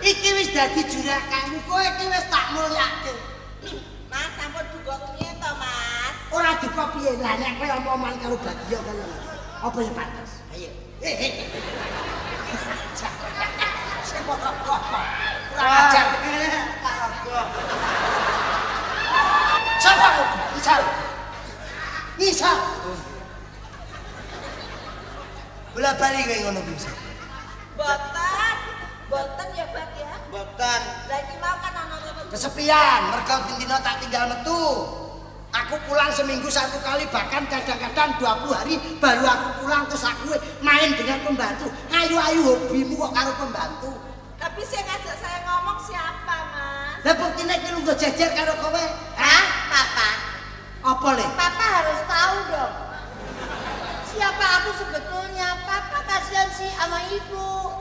Iki wis dadi jurakanmu, kowe iki wis tak mulyake. Mas, sampun duka rumiyin to, Mas. Ora duka piye lah nek kowe omongan karo Bagio kaya. Apa ya pantes? Ayo. Sing kok kok. Ora ajar. Tak ogo. Sapa? Misal. Misal. Bola bali kowe ngono bisa. Boten. Boten ya, Bang ya. Boten. Lah iki mau kan ana apa? Kesepian, mergo dina tak tinggal metu. Aku pulang seminggu satu kali bahkan kadang-kadang 20 hari baru aku pulang terus aku main dengan pembantu. Ayu-ayu hobimu kok karo pembantu. Tapi sing ngajak saya ngomong siapa, Mas? Lah buktine iki lungguh jejer karo kowe. Hah? Papa? Apa le? Papa harus tahu dong. Siapa aku sebetulnya? Papa kasihan sih sama ibu.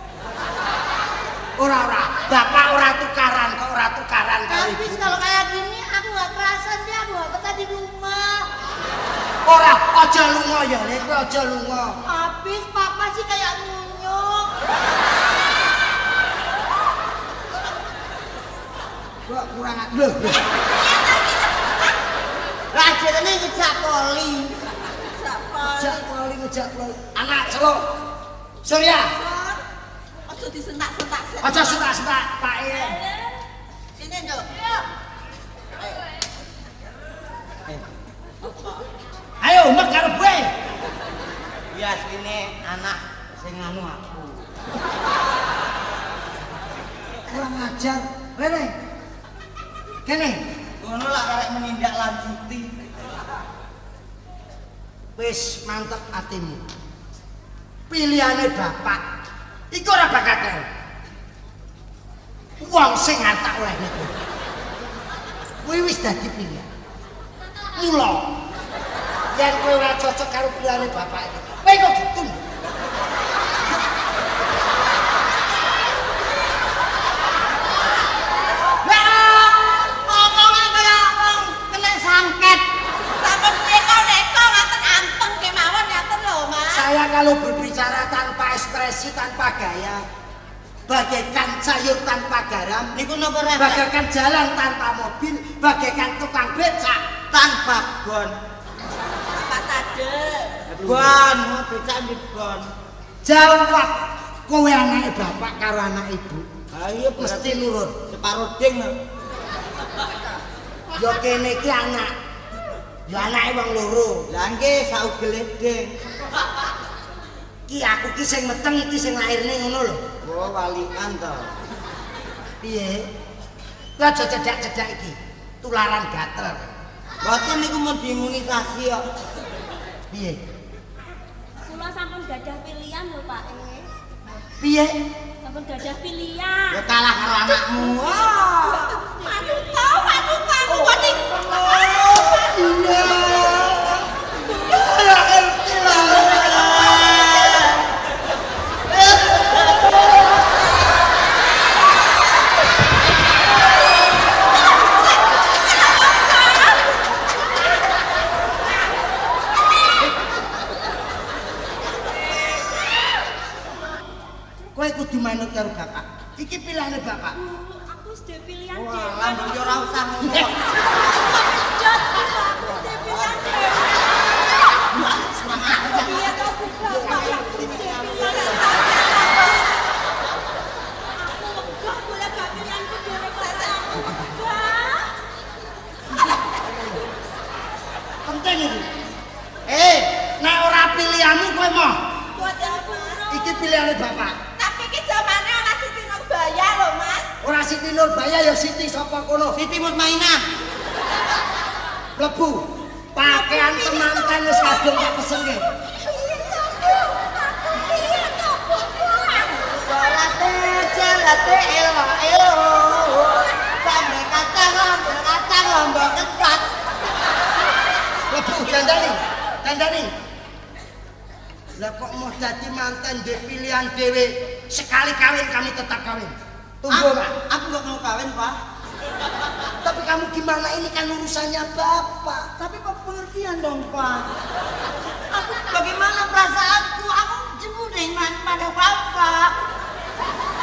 Ora ora, bapak ora tukaran kok ora tukaran Habis ibu. kalau kayak gini kerasan dia aku nggak betah di rumah. Ora, aja lunga ya, kowe aja lunga. Habis papa sih kayak ngunyuk. Kok kurang lho. Raja ini ngejak poli. Ngejak poli ngejak poli. Anak celuk. Surya, Ojo disentak-sentak. aja sentak-sentak Pak E. Sini, Nduk. Ayo umek karo kowe. Ya sini anak sing anu aku. Kurang ajar. Rene. Kene. Ngono lah karek menindaklanjuti. Wis mantep atimu. Pilihane bapak. Iku ora bakal kere. Wong sing arep tak olehne kowe. Kuwi wis dadi pilihan. Mula yen kowe ora cocok karo pilihane bapak iki, kowe kok Mas. Saya kalau berbicara tanpa ekspresi, tanpa gaya, bagaikan sayur tanpa garam, Niku napa rek? bagaikan jalan tanpa mobil, bagaikan tukang becak. Tanpa gon. Apa sadel? Gon, mau becak di gon. Jawab, kowe anake bapak karo anak ibu, Ayo mesti nurut. separuh ding. Yo kene iki anak, yo anake wong loro. Lah nggih saugele ding. Ki aku ki sing meteng iki sing lairne ngono lho. Oh walian to. Piye? Aja cedak-cedak iki. Tularan gatel. Mboten niku mau diimunisasi kok. Piye? Kula sampun gadah pilihan lho Pak E. Piye? Sampun gadah pilihan. Ya kalah karo anakmu. Oh. Anu tau, anu kamu kok di Iya. Iki pilihane bapak. Bu, aku sudah pilihan Wah, dhewe. lah yo ora usah ngono. Jot, Bu, aku sudah pilihan dhewe. Iya toh, Bu, Bapak, aku sudah pilihan Aku megah boleh gak pilihanku dhewe Bapak. Aku megah. Penting iki. Eh, Nek ora pilihanmu kowe mau. buat Mas. Iki pilihane bapak. Ora Siti Nurbaya ya Siti sapa kono. Siti Mutmainah. Mlebu. Pakaian temanten wis kadung tak pesenke. Salate celate elo elo. Sampai kacang lombok kacang lombok ketat. Mlebu dandani. Dandani. Lah kok mau dadi manten dhe pilihan dhewe sekali kawin kamu tetap kawin. Tunggu, Pak. Aku nggak mau kawin, Pak. Tapi kamu gimana ini kan urusannya bapak. Tapi kok pengertian dong, Pak. Aku bagaimana perasaanku? Aku jemu dengan pada Bapak.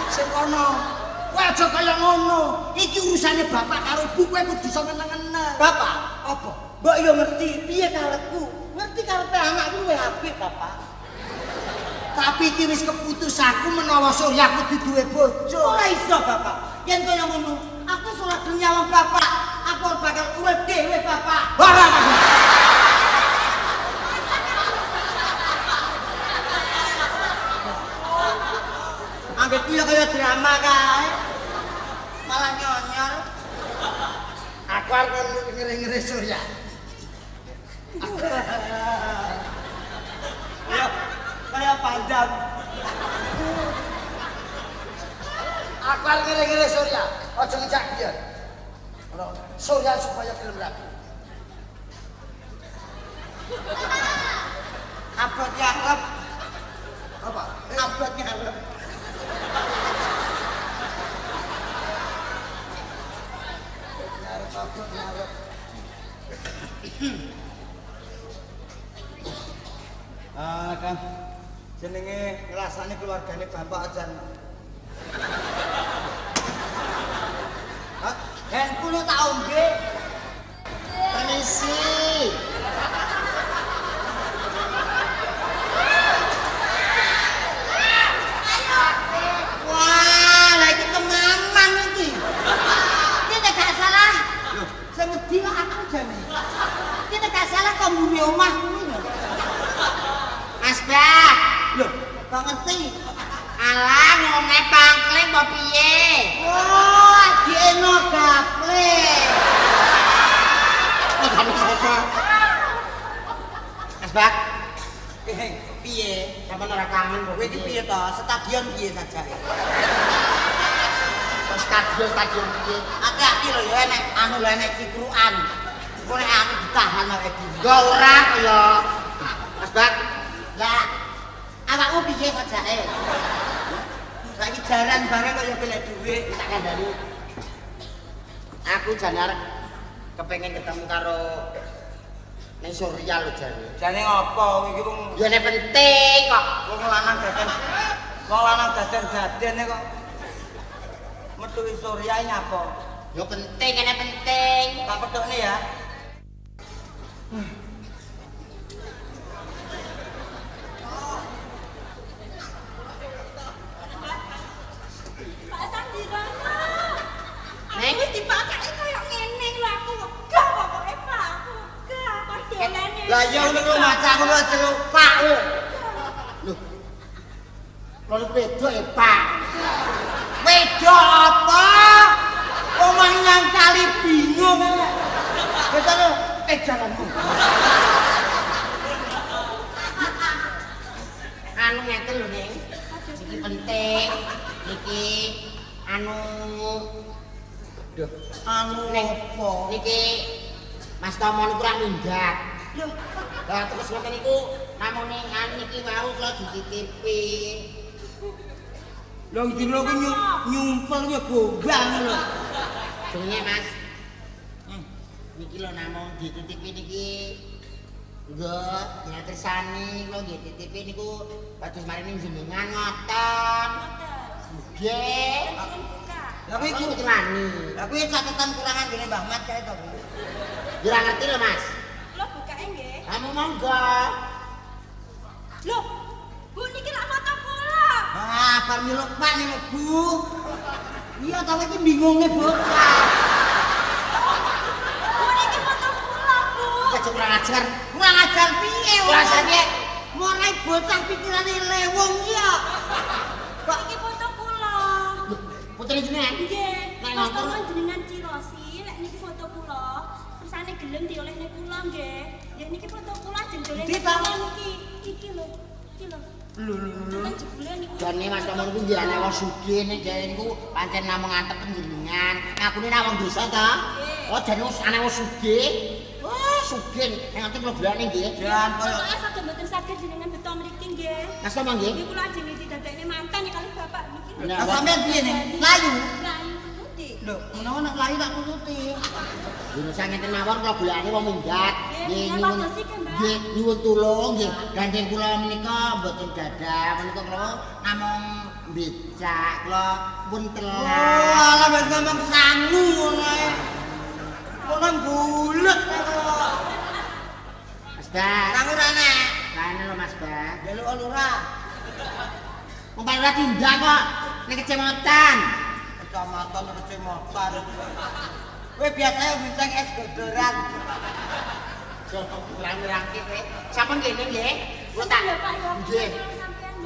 Sing kono. Kowe aja kaya ngono. Iki urusane bapak karo ibu kowe kudu iso ngeneng-ngeneng. Bapak, Apa? Mbok yo ngerti piye karepku. Ngerti karepe anakku luwih apik, Bapak. Tapi iki wis keputusanku menawa Surya kudu duwe bojo. Ora iso, Bapak. Yen kaya ngono, aku salah dunya wong Bapak. Apa bakal urip dhewe, Bapak? Pak. Anggit kuwi kaya drama kae. Malah nyonyor. Aku arep ngeri-ngeri Surya. Kaya kaya pandang. Aku arep ngeri-ngeri Surya. Aja ngejak dia. Ora Surya supaya film rapi. Abot ngarep, Apa? abot ngarep. Ngarep apa ngarep. Ah, kan jenenge ngrasane keluargane Bapak ajan. Hah? Dan kulo tak ombe. Permisi. Wah, lah iki kemaman iki. Iki nek gak salah. Loh, sing wedi kok aku jane. Iki nek gak salah kok omah kuwi lho. Mas Bah. Kok ngerti? Alah ngomongnya pangkling mau piye? Oh, gaple. Oh, kamu siapa? Mas Bak, Eh, piye? sama ora kangen kok. Kowe iki piye to? Stadion piye saja? Stadion stadion piye? Hati-hati lho ya enek anu lho enek cikrukan. Engko nek anu ditahan dhewe. Gak ora kaya. Mas Bak, Lah, piye sajake? Saiki jaran bareng kaya golek dhuwit. tak kandani. Aku jan arep kepengin ketemu karo ning Surya lho jane. Jane ngopo iki wong Ya nek penting kok. wong lanang daden wong lanang daden-dadene kok metu Surya nyapa? Ya penting nek penting. Tak pedokne ya. Pak Neng? Wis dipakake kaya ngene lho aku wegah pokoke Pak. Aku wegah kok delane. Lah ya ngono maca ngono celuk Pak. lho. Kalau wedok ya, Pak. Wedok apa? Omah yang kali bingung. Betul lho, eh jalanmu. anu ngeten lho Neng. Iki penting. Niki anu Duh, Anu Neng. apa? niki Mas Tomo niku ora minggat. Lho, Lah terus ngoten niku namune anu niki mau kula dititipi. lho dino ku nyu- nyumpel ya gombang lho. Jenenge Mas. Hmm, niki lho namung dititipi niki. Nggih, nyatrisani kula nggih titipi niku pados maring jenengan ngoten. Nggih. Lah kuwi Iki ku dikelani. Lah kuwi catatan kurangan gene Mbah Mat kae to. Ora ngerti lho, Mas. Lho bukake nggih. Kamu monggo. Lho, Bu niki lak foto kula. Ah, bar nyeluk Pak ning Bu. Iya ta iki bingunge bocah. Bu niki foto kula, Bu. Kecuk kurang ajar. Kurang ajar piye piye? Mulai bocah pikirane lewong iya. Kok. Loh, Putri jenengan. Nggih. Nek nonton- Tomon jenengan cirosi, lek niki foto kula. Kersane gelem diolehne kula nggih. Ya niki foto kula jendole Di ta? niki. Iki lho. Iki lho. lho lho lho. Jane Mas Tomo niku nggih ana wong sugih nek jane niku pancen namung antep jenengan. Ngakune ana wong desa ta? Oh, jane wis ana wong sugih. Wah, sugih. Nek ngerti kula bilane nggih. Jan Pokoke saged mboten saged jenengan beto mriki nggih. Mas Tomo nggih. Kula ajeng didadekne mantan ya kali bapak niki. Lah sampean piye nih? Layu. Layu tuti. Lho, menawa nek layu tak tututi. Dino sang ngeten mawon kula golekane wong minggat. Nggih, Nggih nyuwun nggih tulung nggih. Gandeng kula menika mboten gadah. Menika kula namung becak kula pun telat. Wah, lah wis ngomong sangu ngono ae. Ngono bulet kok. Mas Bas. Sangu rene. Kane lho Mas Bas. Jaluk lurah. Umpama ora tindak kok ning kecamatan. Kecamatan kecamatan. Kowe biasanya bincang es godoran. Kowe. Sampun kene nggih. Kula tak. Nggih.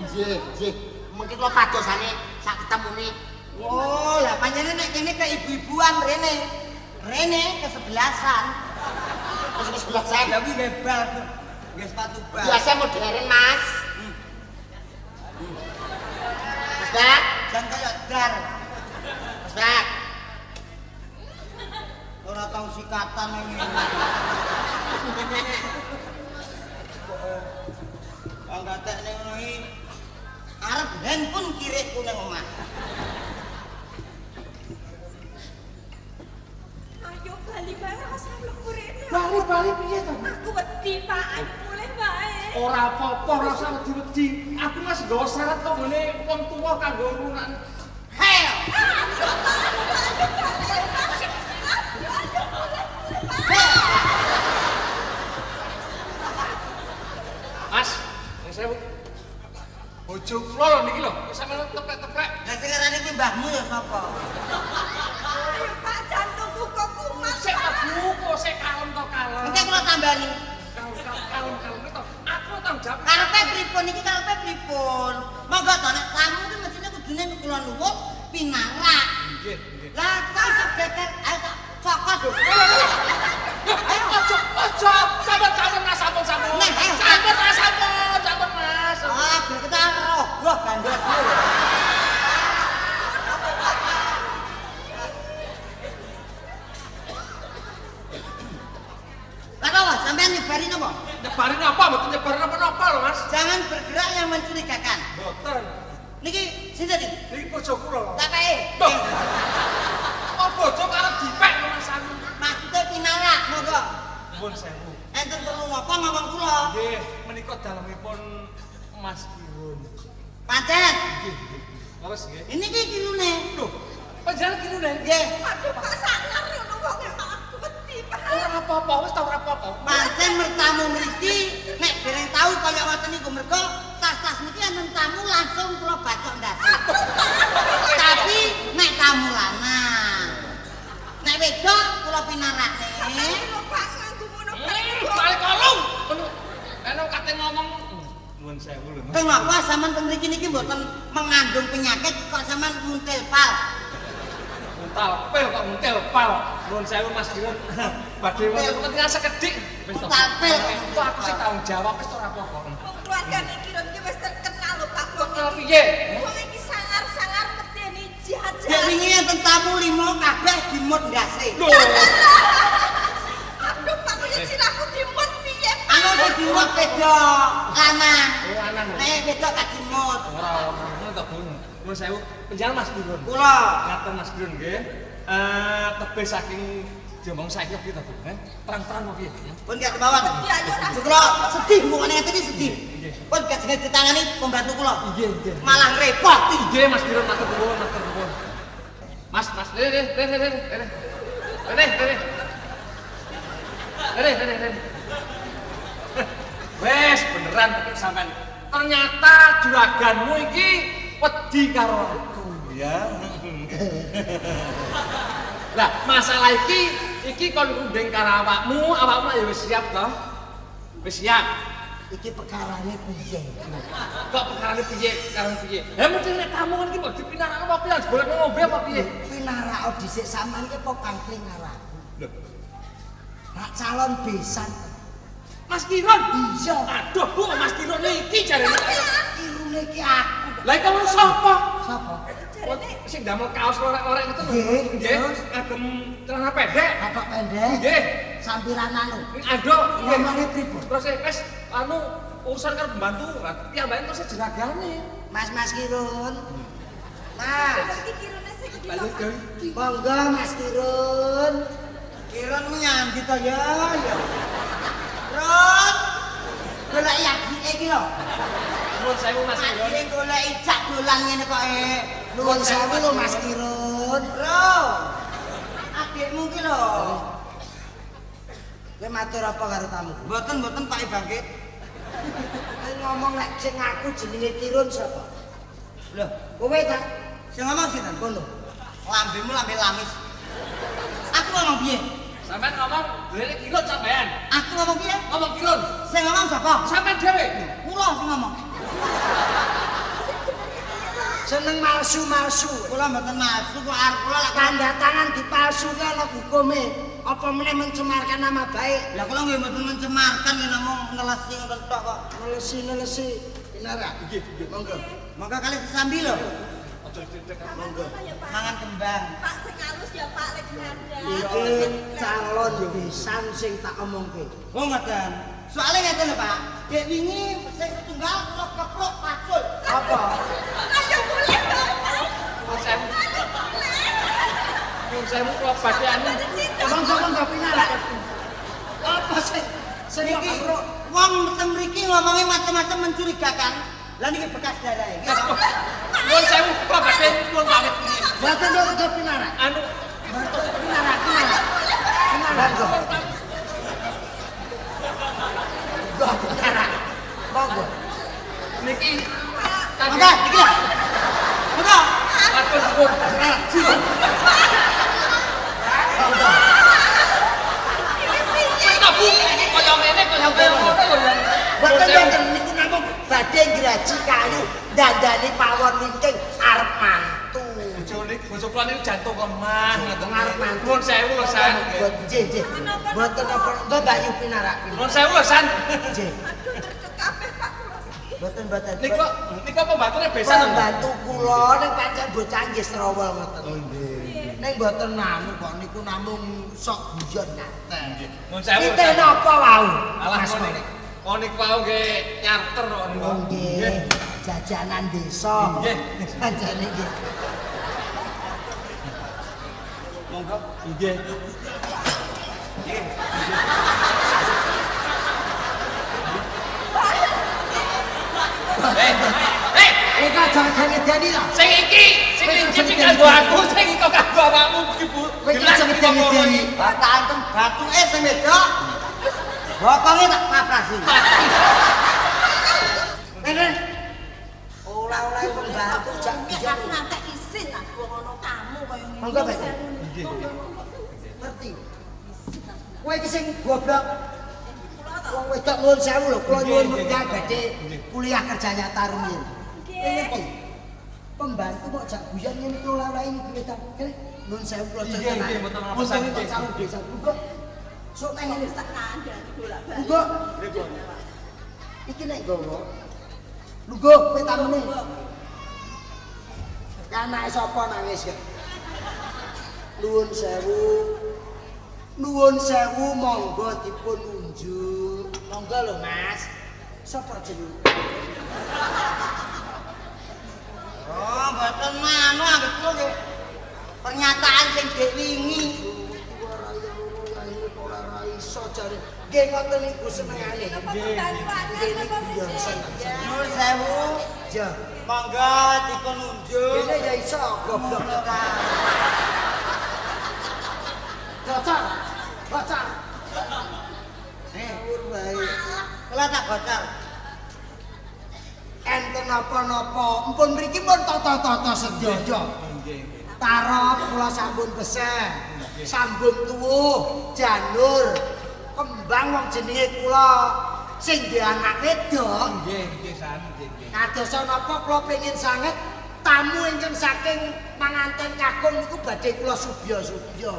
Nggih, nggih. Mungkin kula padosane sak ketemune. Oh, lah panjenengan nek kene ke ibu-ibuan rene. Rene kesebelasan. Ke sebelah saya. Lah kuwi nggih bal. Nggih sepatu bal. Biasa modern, Mas. Mas Bak, Jan kaya dar. Mas Bak. Ora tau sikatan ini. Kok gatek ning ngono iki. Arep handphone kirikku nang omah. Rene. Bali-bali piye to? Aku wedi Pak, ayo mulai bae. Ora apa-apa, ora usah wedi-wedi. Aku mas nggawa syarat kok ngene wong tuwa kanggo urunan. Hell. Mas, yang sewu. Bojo kula lho niki lho, sampe teplek-teplek. Lah sing ngarani kuwi mbahmu ya sapa? Sik aku kok sik kalem to kalem. Engke kula tambani. Kalem kalem kalem to. Aku tanggung jawab. Karepe pripun iki karepe pripun? Monggo to nek tamu ki mestine kudune kula nuwun pinarak. Nggih, nggih. Lah kok segeger ayo tak cokot. Ayo ojo ojo sampun sampun Mas sampun sampun. Sampun Mas sampun sampun Mas. Ah, kita rogoh gandosmu. Lah kok sampean nyebari napa? Nyebarin apa? Mboten nyebarin apa-apa lho Mas. Jangan bergerak yang mencurigakan. Mboten. Niki sinten iki? Niki bojo kula lho. Tak kae. Kok bojo karep dipek lho Mas aku. Maksudnya pinarak, monggo. Nuwun sewu. Enten perlu ngapa ngomong kula? Nggih, menika dalemipun Mas Kirun. Pancet. Leres nggih. Ini ki kirune. Lho, panjenengan Kirun ya? Nggih. Aduh Pak sangar ngono wong Ora apa-apa, wis ta ora apa-apa. Pancen mertamu mriki nek dereng tahu kaya ngoten niku mergo tas-tas niki enten tamu langsung kula bacok ndase. Tapi nek tamu lanang. Nek wedok kula pinarakne. Pak ngono. Hmm, balik kolong. Ngono. Eno kate ngomong nuwun sewu lho. Mas. Kenapa sampean teng mriki niki mboten mengandung penyakit kok sampean muntil pal? Muntal pel kok muntel pal. Nuwun sewu Mas Kirun. Badhe wonten kepentingan sekedhik. Wis to. Muntal pel. Kok aku sing tanggung jawab wis ora apa-apa. Wong keluargane Kiron iki wis terkenal lho Pak. Wong Kenal iki. piye? Wong iki sangar-sangar medeni Dek jahat-jahat. wingi enten tamu limo kabeh dimut ndase. Lho. Aduh Pak kaya sirahku dimut piye Pak? Anu sing dimut wedok lanang. Oh, lanang. Nek wedok gak dimut. Ora ora ngono to, Bu. Nuwun sewu. Penjara Mas Kirun. Kula Ngaten Mas Kirun nggih. Eh tebih saking diomong saiki piye to, Bu? Eh, Terang-terang kok piye? pun gak. Ya yo ora Kula sedih mukane ngene iki sedih. Pun gak jenenge ditangani pembantu kula. Nggih, nggih. Malah repot. Nggih Mas Kirun matur nuwun, matur nuwun. Mas, Mas, rene, rene, rene, rene. Rene, rene. Rene, rene, rene. Wes, beneran tapi sampean. Ternyata juraganmu iki wedi karo aku, ya. Lah, masalah iki iki kon kunding karo awakmu, awakmu ya wis siap toh? Wis siap. Iki perkarane piye? Kok perkara piye, sekarang piye? Ya mesti nek tamu kan iki mbok dipinarake apa piye? Boleh ngombe apa piye? Pinarak dhisik sampean iki pangkling karo aku? Rak calon besan. Mas Kiron. Iya. Aduh, Bu, Mas Kiron iki jarene. Irune iki aku. Lah iki wong sapa? Sapa? Sing damel kaos lorek-lorek itu lho. Nggih, terus? agem celana pendek. Bapak pendek. Nggih. Sampiran anu. Aduh, nggih. Ngomongnya pripun? Terus eh, wis anu urusan karo pembantu, piyambake terus jeragane. Mas Mas Kirun. Mas, monggo Mas Kirun. Kirun nyambi to ya, ya. Run. Golek yaki iki lho. Nuwun sewu Mas Kiron. Yaki golek ijak dolan ngene kok e. Nuwun sewu lho Mas Kirun. Bro. Adikmu ki lho. Kowe matur apa karo tamu? Mboten mboten Pak Bangkit. Kowe ngomong nek sing aku jenenge Kirun sapa? Lho, Kowe ta? sing ngomong sinten? Kono. Lambemu lambe lamis. Aku ngomong piye? Sampeyan ngomong dhewe kirun sampeyan. Aku ngomong piye? Ngomong kirun. Sing ngomong sapa? Sampeyan dhewe. Kula sing ngomong. Seneng malsu-malsu. Kula mboten masuk kok arep kula lak Tanda tangan dipalsuke ana hukume. Apa meneh mencemarkan nama baik? Lah kula nggih mboten mencemarkan nggih namung ngelesi ngoten tok kok. Nelesi-nelesi. Pinara. Nggih, nggih, monggo. Monggo kali kesambi lho. Aja didek. Monggo. Mangan kembang. Pak sing halus ya Pak lek ngandang. Iki calon besan sing tak omongke. Oh ngoten. Soale ngeten lho Pak. Dek wingi sing setunggal kula keprok pacul. Apa? Ayo mulai dong. Nuwun sewu. Nuwun sewu kula badhe anu. Monggo monggo pinara. Apa sing sing kok Niki keprok? wong teng mriki ngomongnya macam-macam mencurigakan. Lah niki bekas darah iki. Nuwun sewu kula badhe nuwun pamit. Mboten monggo pinara. Anu Pinara, pinara. Pinara. Monggo. Niki Monggo iki lho. Monggo. Atur nuwun. Niku namung badhe ngraji kayu dandani pawon mantu. Kula niku jantung lemah ngoten. Arep mantu. Nuwun sewu lho San. Mboten nggih nggih. Mboten apa Mbak Bayu pinarak. Nuwun sewu lho San. Nggih. Kula iki. Mboten mboten. Niku niku pembatune besan. lho. Pembantu kula ning pancen bocah nggih strowol ngoten. Oh nggih. Ning mboten namung kok niku namung sok guyon. Nuwun sewu. Kita napa wau? Alah. Konik? Oh niku wau nggih nyarter kok niku. Oh nggih. Jajanan desa. Nggih. Panjane nggih. Monggo. Nggih. Eh, eh, Kowe aja ngedeni ta. sing iki, sing iki kanggo aku, sing iki kok kanggo awakmu iki, Bu. Kowe iki Jelas aja iki kok ngono ngedeni. iki. Tak antem batuke sing wedok. Bokonge tak paprasi. Ngene. Olah-olah pembantu jak Nek guyon. aku ngantek isin aku ngono kamu kaya ngene. Monggo, Pak. Ngerti. Kowe iki sing goblok. Wong wedok nuwun sewu lho, kula nyuwun wekdal badhe kuliah kerja nyata rumiyin. Ngerti? Pembantu kok jak guyon ngene iki olah-olah iki kita. Kene nuwun sewu kula Nggih, cek. nggih, mboten apa-apa, Untung nggih. kok calon desa. Muga sok nang ngene. Tak kandhani bolak-balik. Muga iki nek gowo. Lugo kowe tamune. Kanake sapa nangis ya? Nuwun sewu. Nuwun sewu monggo dipun unjuk. Monggo lho Mas. Sapa jenenge? Oh, mboten anu anggere kula nggih. Pernyataan sing dek wingi. Iso jare. Nggih ngoten niku senengane. Nggih sewu. Ya. Monggo dipun unjuk. Kene ya iso goblok. Bocor. Bocor. Eh, Ngawur wae. kula tak bocor. enten napa-napa mpun mriki pun tata-tata sedaya tarop kula sampun beseh sambung tuwuh janur kembang wong jenenge kula sing duwe anak wedok Nggih, nggih San, nggih. kados napa kula pengin sanget tamu ingkang saking panganten kakung niku badhe kula subya-subya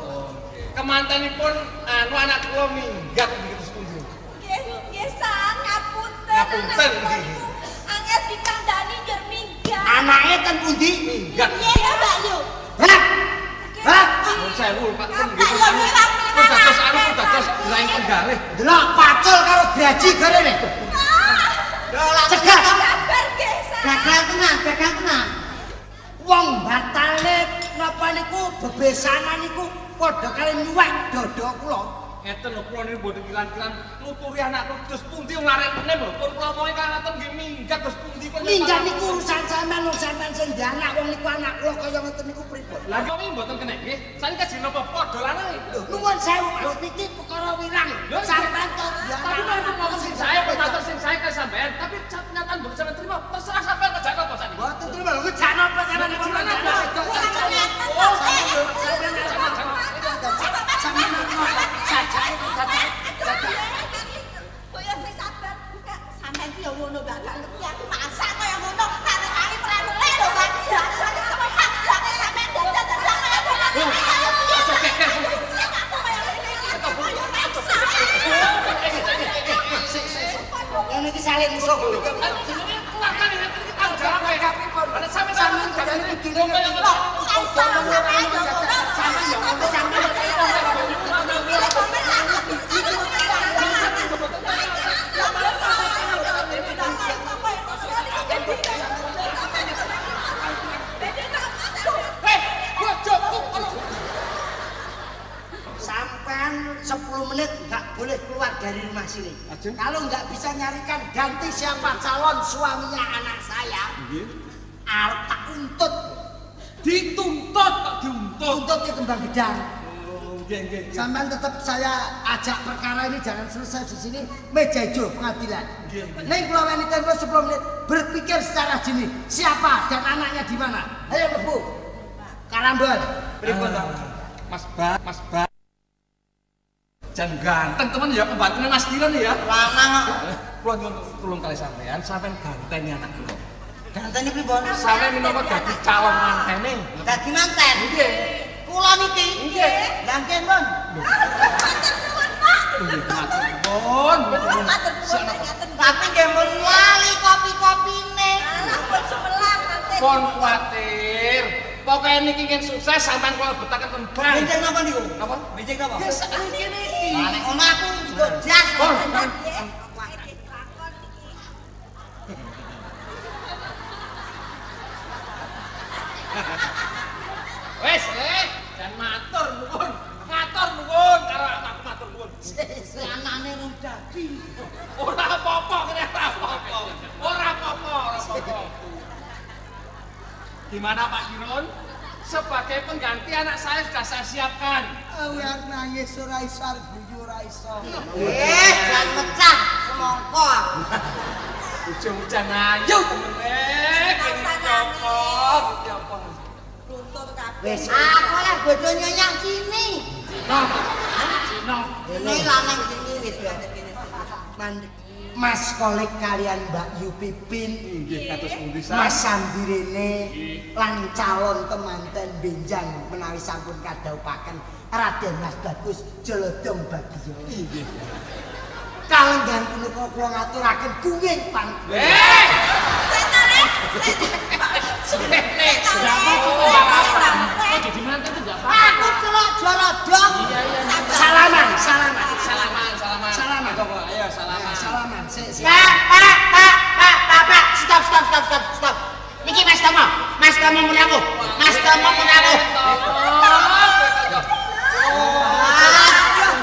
Kemantenipun anu anak kula minggat begitu setuju. Nggih, nggih Sang, ngapunten. Ngapunten, Angel dikandani njer minggat. anake ten pundi Minggat. Piye ya, Mbak Yu? hah hah Nuwun sewu, Pak. Nggih. mirang-mirang Pun dados anu dados lain penggalih. delok pacul karo graji garene lah Cegah. Sabar nggih, Sang. Gagal tenan, gagal tenan. wong batale napa niku bebesanan niku padha kali nyuwek dada kula. Ngeten lho kula niku mboten kilan-kilan. Nuturi anak terus pundi wong larek menem lho. Pun kula moe kan ngaten nggih minggat terus pundi kok. minggat niku urusan sampean wong sampean sing anak wong niku anak kula kaya ngoten niku pripun? Lah kok iki mboten kena nggih. Sani kaji napa padha lanang. lho nuwun sewu Mas. Niki perkara wirang. Lho, sampean to duwe Tapi mau ngomong sing saya, pematur sing saya ke sampean, tapi kenyataan mboten sampean terima. Terserah sampean kerja apa sani. Mboten terima. Lho ngejak napa sampean Wong sampean ngeten ya ngono gak gak ngerti aku masak kaya ngono karo kali premele lho Mbak. Jasane semepak jane sampean dadak dadak kaya ngono. Aja keker. Yang iki saling musuh. Jenenge keluarga nih iki tanggung jawab ya. Ada sampe sampe jane iki dong kaya ngono. Eh, 10 menit nggak boleh keluar dari rumah sini. Kalau nggak bisa nyarikan ganti siapa calon suaminya anak saya, arep tak untut. Dituntut kok diuntut. Untut di kembang gedang. Oh, nggih nggih. Sampai tetap saya ajak perkara ini jangan selesai di sini meja hijau pengadilan. Neng Pulau Wanita itu 10 menit berpikir secara jernih siapa dan anaknya di mana. Ayo lebu. Karambon. Pripun to? Mas Ba, Mas Ba. Jan ganteng temen ya pembantunya Mas Kiron ya. Lanang kok. Kula nyuwun tulung kali sampean, sampean ganteni anak kula. Gantene pripun? Sampeyan minangka dadi calon mantene. Dadi manten. Nggih. Kula niki. Nggih. Lah nggih, matur nuwun. Tapi nggih mun lali kopi-kopine. Pon kuwatir. Pokoke niki ingin sukses sampean kula betaken tembang. Benjing napa niku? Napa? Benjing napa? Ya sakniki niki. Lah nek omahku juga jas. Pon. Wes, eh, dan matur nuwun. Matur nuwun karo anakku matur nuwun. Si anane rung dadi. Ora apa-apa, kene ora apa-apa. Ora apa-apa, ora apa-apa. Gimana Pak Kirun? Sebagai pengganti anak saya sudah saya siapkan. Awar nangis ora iso guyu ora iso. Eh, jangan mecah semongko. Ujung-ujung ayo temen kene copot, copot. Wes. Aku lah bojo nyenyak sini. Nah, Cino. Ini lanang sini wis ya. Man- Mas Kolek kalian Mbak Yu Pipin, Nggih kados pundi Mas Sandirene lan calon temanten benjang menawi sampun kadhaupaken Raden Mas Bagus Jolodong Bagio. Nggih. Kalenggan punika kula ngaturaken gunging pang. Eh, jadi mantan itu enggak apa-apa. Aku celok jolodong. Salaman, salaman. Salaman, salaman. Salaman. Ayo, salaman. Salaman. Sik, sik. Pak, pak, pak, pak, pak, pak. Stop, stop, stop, stop, stop. Niki Mas Tomo. Mas Tomo muni aku. Mas Tomo muni aku.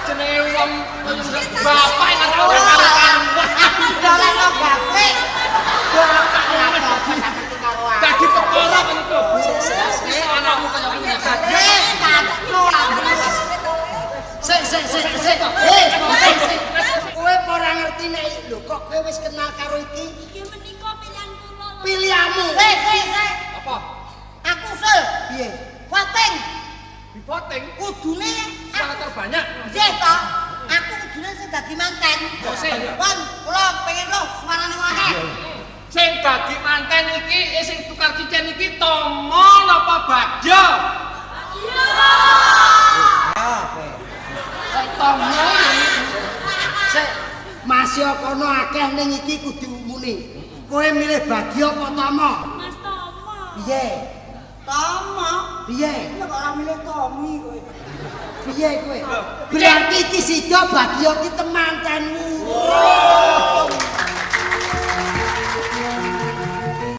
Jenenge wong bapak yang ora ora karuan. Aku dolekno gawe. Bapak ora. Dadi perkara kan. Wis anakmu kaya ngene. Eh, kacau aku. Sik, sik, sik, sik. Eh. Kowe ora ngerti nek lho kok kowe wis kenal karo iki? Iki menika pilihan kula. Pilihanmu. Sik, sik, sik. Apa? Aku usul. Piye? Voting. Di voting Kudune suara terbanyak. Nggih to. Aku kudune sing dadi manten. Yo, sik. Pun kula pengen lho suarane wae. Sing dadi manten iki eh, sing tukar cincin iki Tomo napa? Kok Tomo ya iki? Sik. Masih kono akeh ning iki kudu muni. Kowe milih bagi apa Tomo? Mas Tomo. Piye? Tomo. Piye? Kok ora milih Tommy kowe? Piye kowe? Berarti iki sida bagi iki temantenmu.